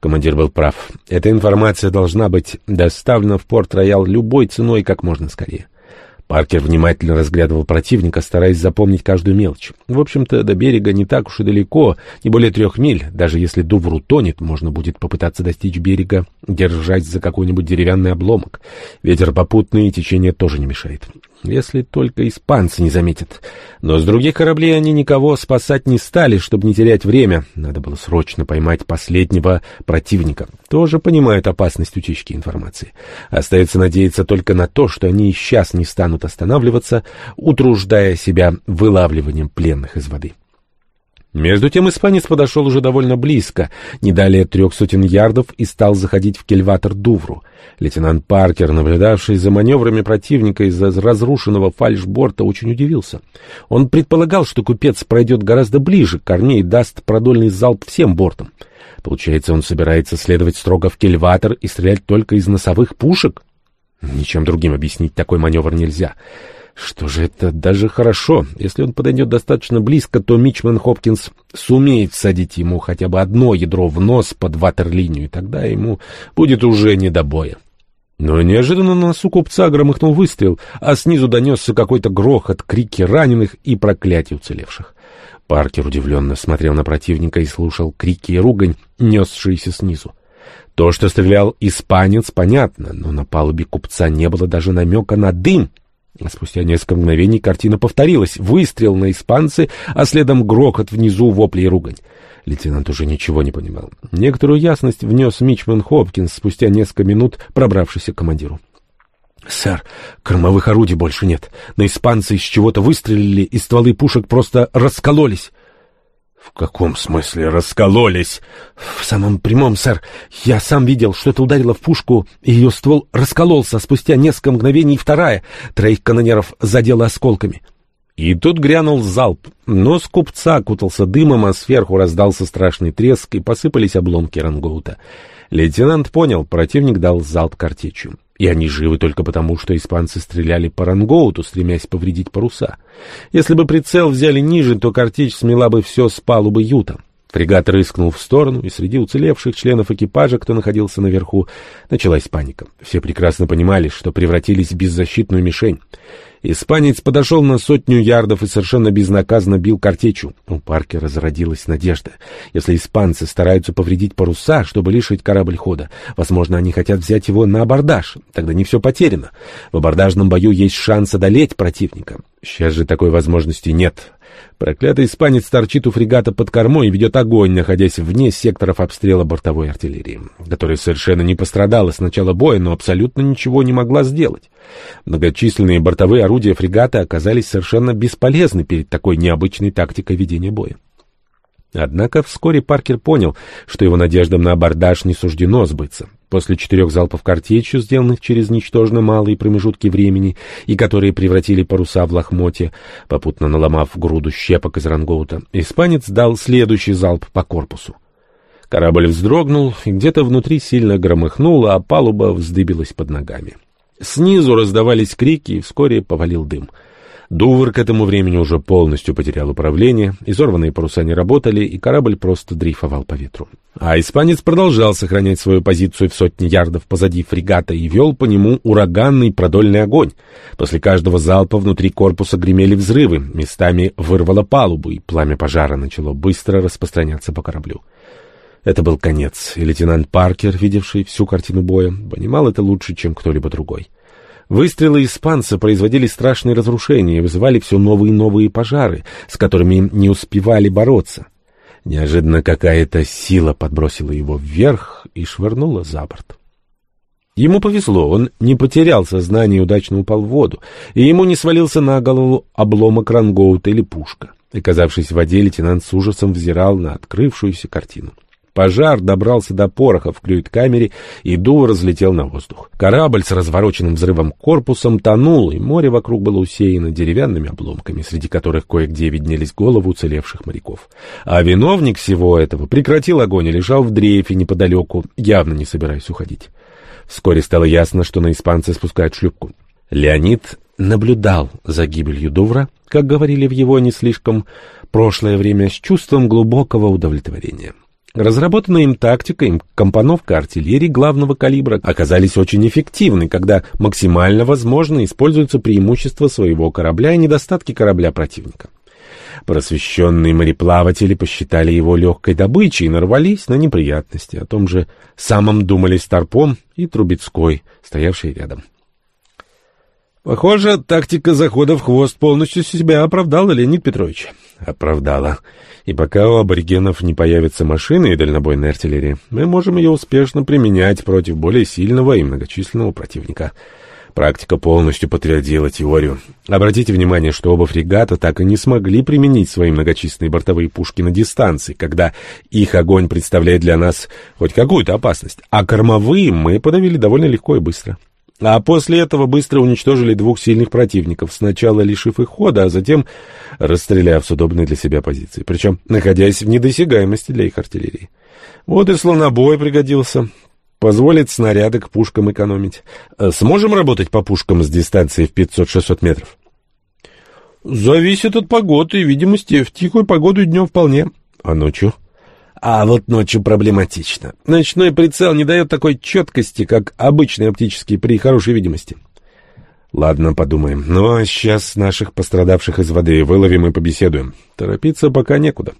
Командир был прав. Эта информация должна быть доставлена в Порт-Роял любой ценой как можно скорее. Паркер внимательно разглядывал противника, стараясь запомнить каждую мелочь. В общем-то, до берега не так уж и далеко, не более трех миль. Даже если Дувр утонет, можно будет попытаться достичь берега, держать за какой-нибудь деревянный обломок. Ветер попутный течение тоже не мешает если только испанцы не заметят. Но с других кораблей они никого спасать не стали, чтобы не терять время. Надо было срочно поймать последнего противника. Тоже понимают опасность утечки информации. Остается надеяться только на то, что они и сейчас не станут останавливаться, утруждая себя вылавливанием пленных из воды. Между тем испанец подошел уже довольно близко, не далее трех сотен ярдов, и стал заходить в кельватор Дувру. Лейтенант Паркер, наблюдавший за маневрами противника из-за разрушенного фальшборта, очень удивился. Он предполагал, что купец пройдет гораздо ближе к корме и даст продольный залп всем бортам. Получается, он собирается следовать строго в кельватор и стрелять только из носовых пушек? Ничем другим объяснить такой маневр нельзя. Что же это даже хорошо. Если он подойдет достаточно близко, то Мичман Хопкинс сумеет всадить ему хотя бы одно ядро в нос под ватерлинию, и тогда ему будет уже не до боя. Но неожиданно на носу купца громыхнул выстрел, а снизу донесся какой-то грохот, крики раненых и проклятия уцелевших. Паркер удивленно смотрел на противника и слушал крики и ругань, несшиеся снизу. То, что стрелял испанец, понятно, но на палубе купца не было даже намека на дым — спустя несколько мгновений картина повторилась. Выстрел на испанцы, а следом грохот внизу, вопли и ругань. Лейтенант уже ничего не понимал. Некоторую ясность внес Мичман Хопкинс, спустя несколько минут пробравшийся к командиру. «Сэр, кормовых орудий больше нет. На испанцы из чего-то выстрелили, и стволы пушек просто раскололись». «В каком смысле раскололись?» «В самом прямом, сэр. Я сам видел, что-то ударило в пушку, и ее ствол раскололся, спустя несколько мгновений вторая. Троих канонеров задело осколками». И тут грянул залп. Нос купца окутался дымом, а сверху раздался страшный треск, и посыпались обломки рангоута. Лейтенант понял, противник дал залп картечью. И они живы только потому, что испанцы стреляли по рангоуту, стремясь повредить паруса. Если бы прицел взяли ниже, то картечь смела бы все с палубы юта. Фрегат рыскнул в сторону, и среди уцелевших членов экипажа, кто находился наверху, началась паника. Все прекрасно понимали, что превратились в беззащитную мишень. Испанец подошел на сотню ярдов и совершенно безнаказанно бил картечью. У Паркера разродилась надежда. Если испанцы стараются повредить паруса, чтобы лишить корабль хода, возможно, они хотят взять его на абордаж. Тогда не все потеряно. В абордажном бою есть шанс одолеть противника. Сейчас же такой возможности нет. Проклятый испанец торчит у фрегата под кормой и ведет огонь, находясь вне секторов обстрела бортовой артиллерии, которая совершенно не пострадала с начала боя, но абсолютно ничего не могла сделать. Многочисленные бортовые орудия фрегата оказались совершенно бесполезны перед такой необычной тактикой ведения боя. Однако вскоре Паркер понял, что его надеждам на абордаж не суждено сбыться. После четырех залпов картечью, сделанных через ничтожно малые промежутки времени, и которые превратили паруса в лохмотья, попутно наломав груду щепок из рангоута, испанец дал следующий залп по корпусу. Корабль вздрогнул, где-то внутри сильно громыхнуло, а палуба вздыбилась под ногами. Снизу раздавались крики, и вскоре повалил дым. Дувр к этому времени уже полностью потерял управление, изорванные паруса не работали, и корабль просто дрейфовал по ветру. А испанец продолжал сохранять свою позицию в сотни ярдов позади фрегата и вел по нему ураганный продольный огонь. После каждого залпа внутри корпуса гремели взрывы, местами вырвало палубу, и пламя пожара начало быстро распространяться по кораблю. Это был конец, и лейтенант Паркер, видевший всю картину боя, понимал это лучше, чем кто-либо другой. Выстрелы испанца производили страшные разрушения и вызывали все новые и новые пожары, с которыми не успевали бороться. Неожиданно какая-то сила подбросила его вверх и швырнула за борт. Ему повезло, он не потерял сознание и удачно упал в воду, и ему не свалился на голову обломок рангоута или пушка. Оказавшись в воде, лейтенант с ужасом взирал на открывшуюся картину. Пожар добрался до пороха в крюит-камере, и дуло разлетел на воздух. Корабль с развороченным взрывом корпусом тонул, и море вокруг было усеяно деревянными обломками, среди которых кое-где виднелись головы уцелевших моряков. А виновник всего этого прекратил огонь и лежал в дрейфе неподалеку, явно не собираясь уходить. Вскоре стало ясно, что на испанца спускают шлюпку. Леонид наблюдал за гибелью Дувра, как говорили в его не слишком прошлое время, с чувством глубокого удовлетворения. Разработанная им тактика и компоновка артиллерии главного калибра оказались очень эффективны, когда максимально возможно используются преимущества своего корабля и недостатки корабля противника. Просвещенные мореплаватели посчитали его легкой добычей и нарвались на неприятности. О том же самом думали Старпом и Трубецкой, стоявшие рядом. Похоже, тактика захода в хвост полностью себя оправдала, Леонид Петрович. Оправдала. И пока у аборигенов не появятся машины и дальнобойная артиллерия, мы можем ее успешно применять против более сильного и многочисленного противника. Практика полностью подтвердила теорию. Обратите внимание, что оба фрегата так и не смогли применить свои многочисленные бортовые пушки на дистанции, когда их огонь представляет для нас хоть какую-то опасность, а кормовые мы подавили довольно легко и быстро. А после этого быстро уничтожили двух сильных противников, сначала лишив их хода, а затем расстреляв с удобной для себя позиции, причем находясь в недосягаемости для их артиллерии. Вот и слонобой пригодился. Позволит снаряды к пушкам экономить. Э, сможем работать по пушкам с дистанции в 500-600 метров? Зависит от погоды и видимости. В тихую погоду днем вполне. А ночью? А вот ночью проблематично. Ночной прицел не дает такой четкости, как обычный оптический при хорошей видимости. Ладно, подумаем. Ну, а сейчас наших пострадавших из воды выловим и побеседуем. Торопиться пока некуда.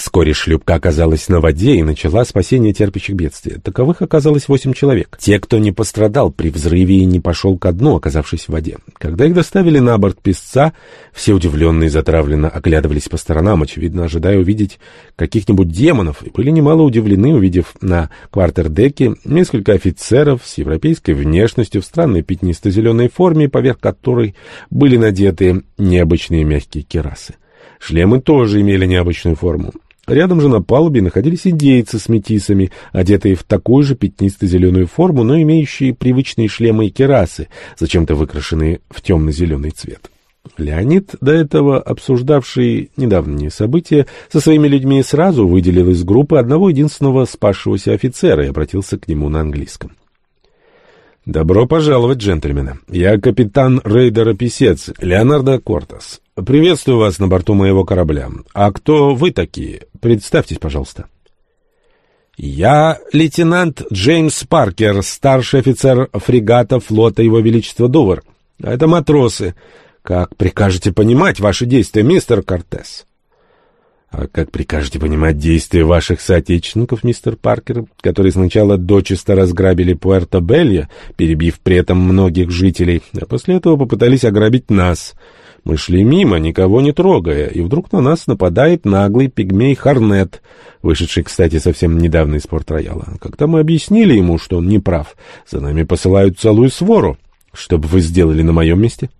Вскоре шлюпка оказалась на воде и начала спасение терпящих бедствия. Таковых оказалось восемь человек. Те, кто не пострадал при взрыве и не пошел ко дну, оказавшись в воде. Когда их доставили на борт песца, все удивленные и затравленно оглядывались по сторонам, очевидно, ожидая увидеть каких-нибудь демонов, и были немало удивлены, увидев на квартердеке несколько офицеров с европейской внешностью в странной пятнисто-зеленой форме, поверх которой были надеты необычные мягкие керасы. Шлемы тоже имели необычную форму. Рядом же на палубе находились индейцы с метисами, одетые в такую же пятнисто-зеленую форму, но имеющие привычные шлемы и керасы, зачем-то выкрашенные в темно-зеленый цвет. Леонид, до этого обсуждавший недавние события, со своими людьми сразу выделил из группы одного единственного спасшегося офицера и обратился к нему на английском. «Добро пожаловать, джентльмены. Я капитан рейдера «Писец» Леонардо Кортас. Приветствую вас на борту моего корабля. А кто вы такие? Представьтесь, пожалуйста». «Я лейтенант Джеймс Паркер, старший офицер фрегата флота Его Величества Дувр. Это матросы. Как прикажете понимать ваши действия, мистер Кортес?» А как прикажете понимать действия ваших соотечественников, мистер Паркер, которые сначала дочисто разграбили Пуэрто-Белья, перебив при этом многих жителей, а после этого попытались ограбить нас? Мы шли мимо, никого не трогая, и вдруг на нас нападает наглый пигмей Харнет, вышедший, кстати, совсем недавно из порт-рояла. Когда мы объяснили ему, что он не прав, за нами посылают целую свору. Что бы вы сделали на моем месте?»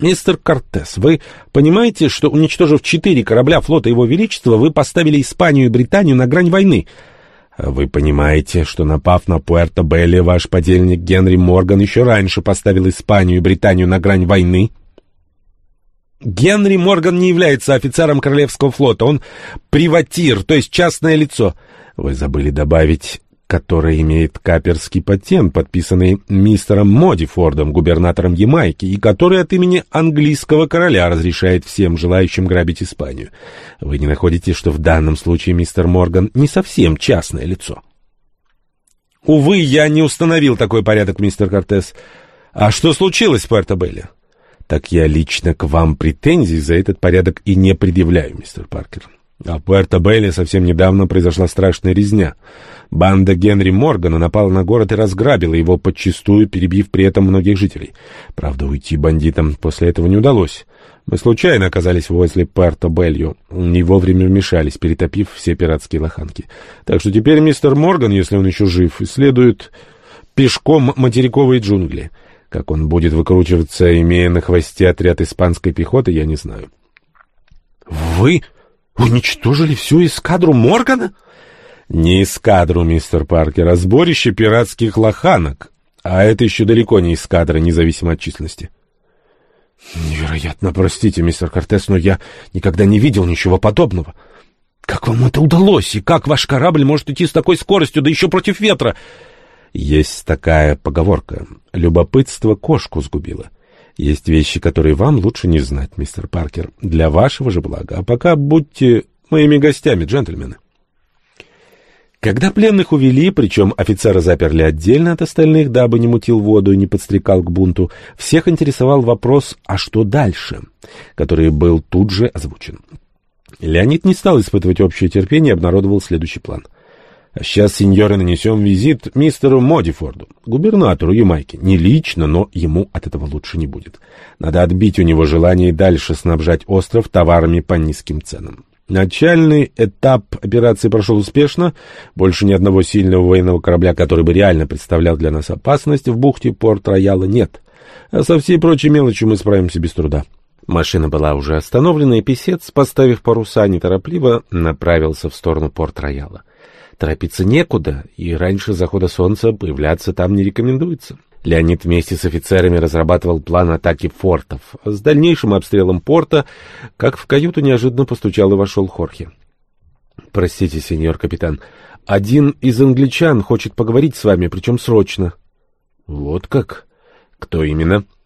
Мистер Кортес, вы понимаете, что, уничтожив четыре корабля флота Его Величества, вы поставили Испанию и Британию на грань войны? Вы понимаете, что, напав на Пуэрто-Белли, ваш подельник Генри Морган еще раньше поставил Испанию и Британию на грань войны? Генри Морган не является офицером Королевского флота, он приватир, то есть частное лицо. Вы забыли добавить которая имеет каперский патент, подписанный мистером Модифордом, губернатором Ямайки, и который от имени английского короля разрешает всем желающим грабить Испанию. Вы не находите, что в данном случае мистер Морган не совсем частное лицо? Увы, я не установил такой порядок, мистер Кортес. А что случилось в Пуэрто-Белле? Так я лично к вам претензий за этот порядок и не предъявляю, мистер Паркер. А в Пуэрто-Белле совсем недавно произошла страшная резня. Банда Генри Моргана напала на город и разграбила его подчистую, перебив при этом многих жителей. Правда, уйти бандитам после этого не удалось. Мы случайно оказались возле Пуэрто-Белью, не вовремя вмешались, перетопив все пиратские лоханки. Так что теперь мистер Морган, если он еще жив, исследует пешком материковые джунгли. Как он будет выкручиваться, имея на хвосте отряд испанской пехоты, я не знаю. — Вы уничтожили всю эскадру Моргана? — не эскадру, мистер Паркер, а сборище пиратских лоханок. А это еще далеко не эскадра, независимо от численности. Невероятно, простите, мистер Кортес, но я никогда не видел ничего подобного. Как вам это удалось? И как ваш корабль может идти с такой скоростью, да еще против ветра? Есть такая поговорка. Любопытство кошку сгубило. Есть вещи, которые вам лучше не знать, мистер Паркер, для вашего же блага. А пока будьте моими гостями, джентльмены. Когда пленных увели, причем офицера заперли отдельно от остальных, дабы не мутил воду и не подстрекал к бунту, всех интересовал вопрос «а что дальше?», который был тут же озвучен. Леонид не стал испытывать общее терпение и обнародовал следующий план. А сейчас, сеньоры, нанесем визит мистеру Модифорду, губернатору Ямайки. Не лично, но ему от этого лучше не будет. Надо отбить у него желание дальше снабжать остров товарами по низким ценам. Начальный этап операции прошел успешно. Больше ни одного сильного военного корабля, который бы реально представлял для нас опасность, в бухте Порт-Рояла нет. А со всей прочей мелочью мы справимся без труда. Машина была уже остановлена, и писец, поставив паруса, неторопливо направился в сторону Порт-Рояла. Торопиться некуда, и раньше захода солнца появляться там не рекомендуется. Леонид вместе с офицерами разрабатывал план атаки фортов. С дальнейшим обстрелом порта, как в каюту неожиданно постучал и вошел Хорхе. — Простите, сеньор капитан, один из англичан хочет поговорить с вами, причем срочно. — Вот как? Кто именно? —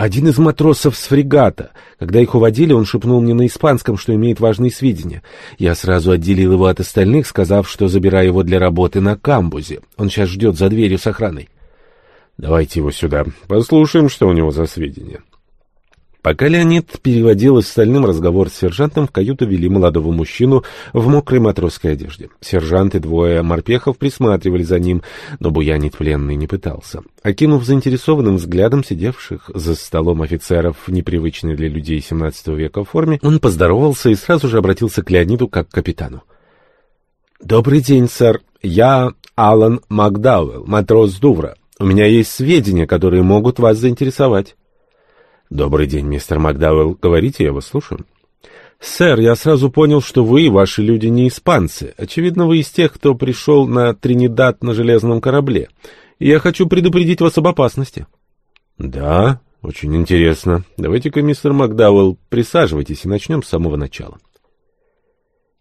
Один из матросов с фрегата. Когда их уводили, он шепнул мне на испанском, что имеет важные сведения. Я сразу отделил его от остальных, сказав, что забираю его для работы на камбузе. Он сейчас ждет за дверью с охраной. — Давайте его сюда. Послушаем, что у него за сведения. Пока Леонид переводил остальным разговор с сержантом, в каюту вели молодого мужчину в мокрой матросской одежде. Сержант и двое морпехов присматривали за ним, но буянить пленный не пытался. Окинув заинтересованным взглядом сидевших за столом офицеров, непривычной для людей XVII века в форме, он поздоровался и сразу же обратился к Леониду как к капитану. «Добрый день, сэр. Я Алан Макдауэлл, матрос Дувра. У меня есть сведения, которые могут вас заинтересовать. Добрый день, мистер Макдауэлл. Говорите, я вас слушаю. Сэр, я сразу понял, что вы и ваши люди не испанцы. Очевидно, вы из тех, кто пришел на Тринидад на железном корабле. И я хочу предупредить вас об опасности. Да, очень интересно. Давайте-ка, мистер Макдауэлл, присаживайтесь и начнем с самого начала.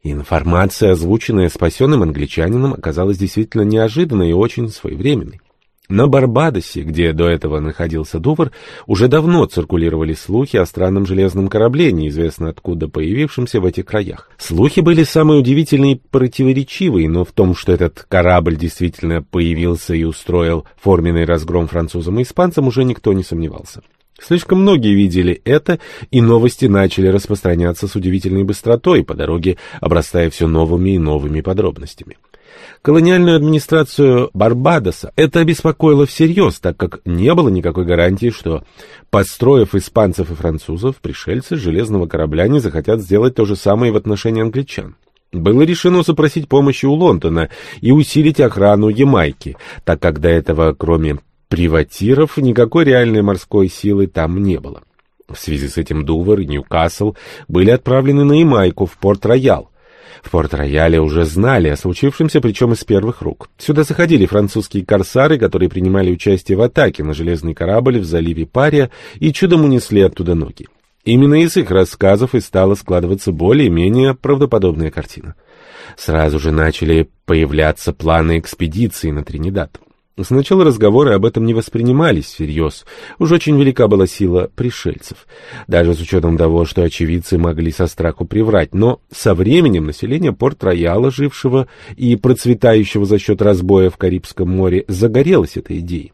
Информация, озвученная спасенным англичанином, оказалась действительно неожиданной и очень своевременной. На Барбадосе, где до этого находился Дувр, уже давно циркулировали слухи о странном железном корабле, неизвестно откуда появившемся в этих краях. Слухи были самые удивительные и противоречивые, но в том, что этот корабль действительно появился и устроил форменный разгром французам и испанцам, уже никто не сомневался. Слишком многие видели это, и новости начали распространяться с удивительной быстротой по дороге, обрастая все новыми и новыми подробностями. Колониальную администрацию Барбадоса это обеспокоило всерьез, так как не было никакой гарантии, что, построив испанцев и французов, пришельцы железного корабля не захотят сделать то же самое в отношении англичан. Было решено запросить помощи у Лондона и усилить охрану Ямайки, так как до этого, кроме приватиров, никакой реальной морской силы там не было. В связи с этим Дувер и Ньюкасл были отправлены на Ямайку в Порт-Роял. В Порт-Рояле уже знали о случившемся, причем из первых рук. Сюда заходили французские корсары, которые принимали участие в атаке на железный корабль в заливе Пария и чудом унесли оттуда ноги. Именно из их рассказов и стала складываться более-менее правдоподобная картина. Сразу же начали появляться планы экспедиции на Тринидад. Сначала разговоры об этом не воспринимались всерьез. Уж очень велика была сила пришельцев. Даже с учетом того, что очевидцы могли со страху приврать. Но со временем население Порт-Рояла, жившего и процветающего за счет разбоя в Карибском море, загорелось этой идеей.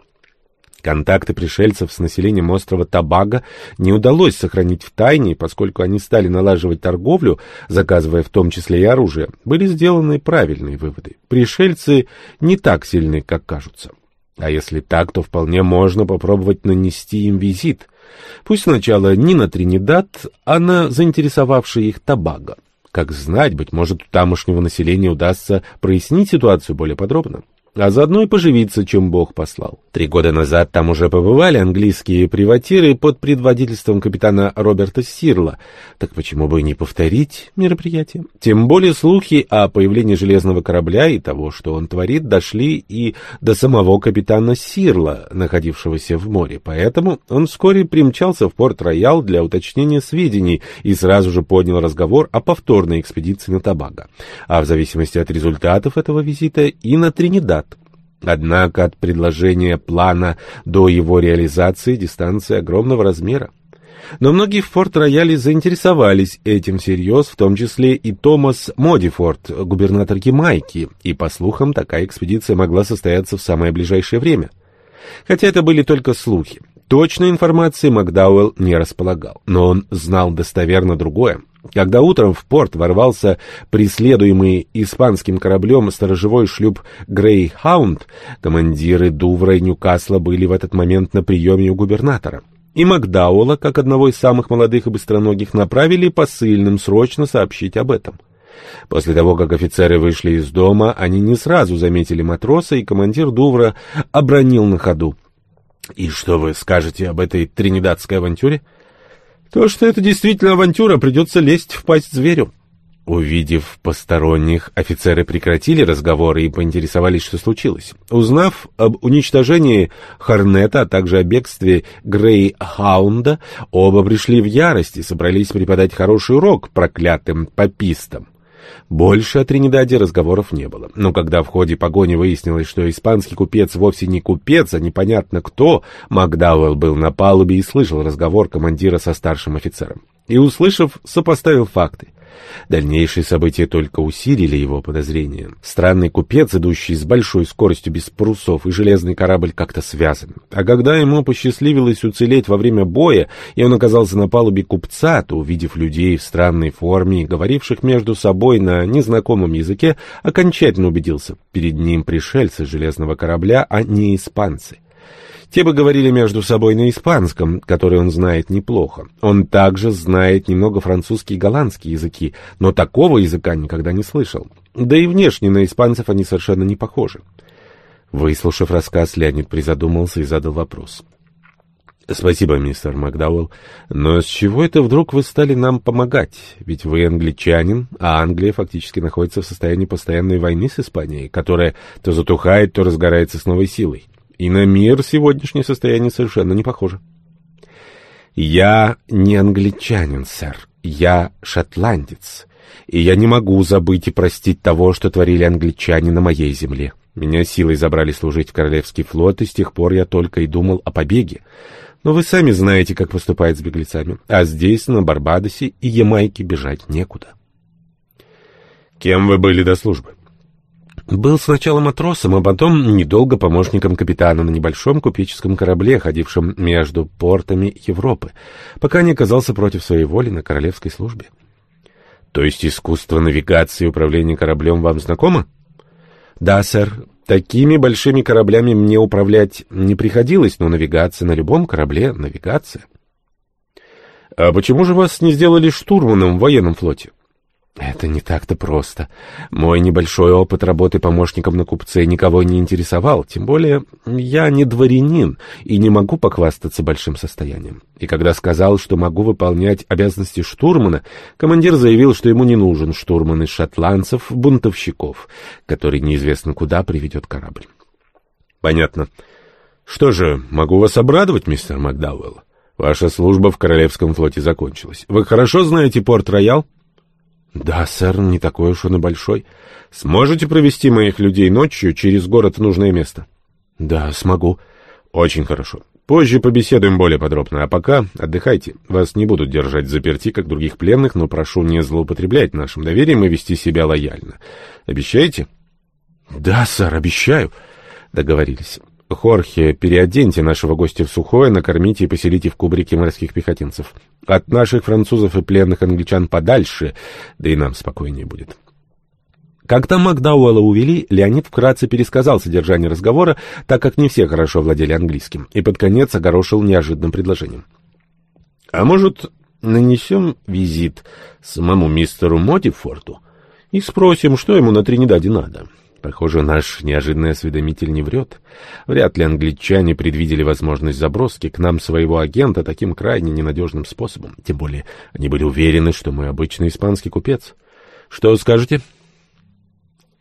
Контакты пришельцев с населением острова Табага не удалось сохранить в тайне, поскольку они стали налаживать торговлю, заказывая в том числе и оружие, были сделаны правильные выводы. Пришельцы не так сильны, как кажутся. А если так, то вполне можно попробовать нанести им визит. Пусть сначала не на Тринидад, а на заинтересовавший их Табага. Как знать, быть может, у тамошнего населения удастся прояснить ситуацию более подробно а заодно и поживиться, чем Бог послал. Три года назад там уже побывали английские приватиры под предводительством капитана Роберта Сирла. Так почему бы не повторить мероприятие? Тем более слухи о появлении железного корабля и того, что он творит, дошли и до самого капитана Сирла, находившегося в море. Поэтому он вскоре примчался в Порт-Роял для уточнения сведений и сразу же поднял разговор о повторной экспедиции на Табаго. А в зависимости от результатов этого визита и на Тринидад. Однако от предложения плана до его реализации дистанция огромного размера. Но многие в Форт-Рояле заинтересовались этим всерьез, в том числе и Томас Модифорд, губернатор Ямайки, и, по слухам, такая экспедиция могла состояться в самое ближайшее время. Хотя это были только слухи. Точной информации Макдауэлл не располагал, но он знал достоверно другое. Когда утром в порт ворвался преследуемый испанским кораблем сторожевой шлюп «Грейхаунд», командиры Дувра и Ньюкасла были в этот момент на приеме у губернатора. И Макдауэлла, как одного из самых молодых и быстроногих, направили посыльным срочно сообщить об этом. После того, как офицеры вышли из дома, они не сразу заметили матроса, и командир Дувра обронил на ходу. «И что вы скажете об этой тринидадской авантюре?» То, что это действительно авантюра, придется лезть в пасть зверю. Увидев посторонних, офицеры прекратили разговоры и поинтересовались, что случилось. Узнав об уничтожении Хорнета, а также о бегстве Грейхаунда, оба пришли в ярость и собрались преподать хороший урок проклятым попистам. Больше о Тринидаде разговоров не было. Но когда в ходе погони выяснилось, что испанский купец вовсе не купец, а непонятно кто, Макдауэлл был на палубе и слышал разговор командира со старшим офицером. И, услышав, сопоставил факты. Дальнейшие события только усилили его подозрения. Странный купец, идущий с большой скоростью без парусов, и железный корабль как-то связаны. А когда ему посчастливилось уцелеть во время боя, и он оказался на палубе купца, то, увидев людей в странной форме, говоривших между собой на незнакомом языке, окончательно убедился, перед ним пришельцы железного корабля, а не испанцы. Те бы говорили между собой на испанском, который он знает неплохо. Он также знает немного французский и голландский языки, но такого языка никогда не слышал. Да и внешне на испанцев они совершенно не похожи. Выслушав рассказ, Леонид призадумался и задал вопрос. «Спасибо, мистер Макдауэлл. Но с чего это вдруг вы стали нам помогать? Ведь вы англичанин, а Англия фактически находится в состоянии постоянной войны с Испанией, которая то затухает, то разгорается с новой силой. И на мир сегодняшнее состояние совершенно не похоже. Я не англичанин, сэр. Я шотландец. И я не могу забыть и простить того, что творили англичане на моей земле. Меня силой забрали служить в Королевский флот, и с тех пор я только и думал о побеге. Но вы сами знаете, как поступают с беглецами. А здесь, на Барбадосе и Ямайке, бежать некуда. Кем вы были до службы? Был сначала матросом, а потом недолго помощником капитана на небольшом купеческом корабле, ходившем между портами Европы, пока не оказался против своей воли на королевской службе. То есть искусство навигации и управления кораблем вам знакомо? Да, сэр. Такими большими кораблями мне управлять не приходилось, но навигация на любом корабле — навигация. А почему же вас не сделали штурманом в военном флоте? Это не так-то просто. Мой небольшой опыт работы помощником на купце никого не интересовал, тем более я не дворянин и не могу похвастаться большим состоянием. И когда сказал, что могу выполнять обязанности штурмана, командир заявил, что ему не нужен штурман из шотландцев-бунтовщиков, который неизвестно куда приведет корабль. Понятно. Что же, могу вас обрадовать, мистер Макдауэлл? Ваша служба в Королевском флоте закончилась. Вы хорошо знаете Порт-Роял? Да, сэр, не такой уж он и большой. Сможете провести моих людей ночью через город в нужное место? Да, смогу. Очень хорошо. Позже побеседуем более подробно, а пока отдыхайте. Вас не будут держать заперти, как других пленных, но прошу не злоупотреблять нашим доверием и вести себя лояльно. Обещаете? Да, сэр, обещаю. Договорились. Хорхе, переоденьте нашего гостя в сухое, накормите и поселите в кубрике морских пехотинцев. От наших французов и пленных англичан подальше, да и нам спокойнее будет. Когда Макдауэлла увели, Леонид вкратце пересказал содержание разговора, так как не все хорошо владели английским, и под конец огорошил неожиданным предложением. «А может, нанесем визит самому мистеру Мотифорту и спросим, что ему на Тринидаде надо?» Похоже, наш неожиданный осведомитель не врет. Вряд ли англичане предвидели возможность заброски к нам своего агента таким крайне ненадежным способом. Тем более они были уверены, что мы обычный испанский купец. Что скажете?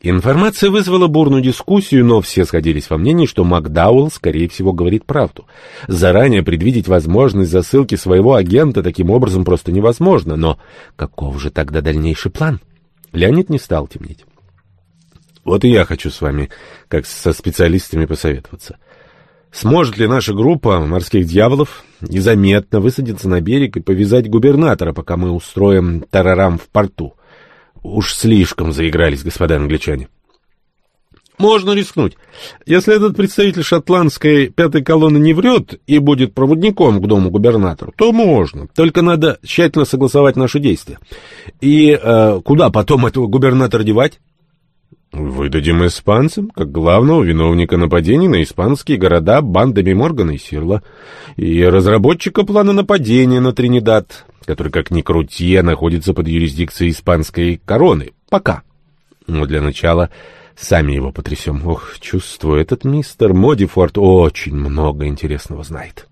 Информация вызвала бурную дискуссию, но все сходились во мнении, что Макдауэлл, скорее всего, говорит правду. Заранее предвидеть возможность засылки своего агента таким образом просто невозможно. Но каков же тогда дальнейший план? Леонид не стал темнеть. Вот и я хочу с вами, как со специалистами, посоветоваться. Сможет ли наша группа морских дьяволов незаметно высадиться на берег и повязать губернатора, пока мы устроим тарарам в порту? Уж слишком заигрались господа англичане. Можно рискнуть. Если этот представитель шотландской пятой колонны не врет и будет проводником к дому губернатора, то можно. Только надо тщательно согласовать наши действия. И э, куда потом этого губернатора девать? Выдадим испанцам, как главного виновника нападений на испанские города бандами Моргана и Сирла, и разработчика плана нападения на Тринидад, который, как ни крути, находится под юрисдикцией испанской короны. Пока. Но для начала сами его потрясем. Ох, чувствую, этот мистер Модифорд очень много интересного знает.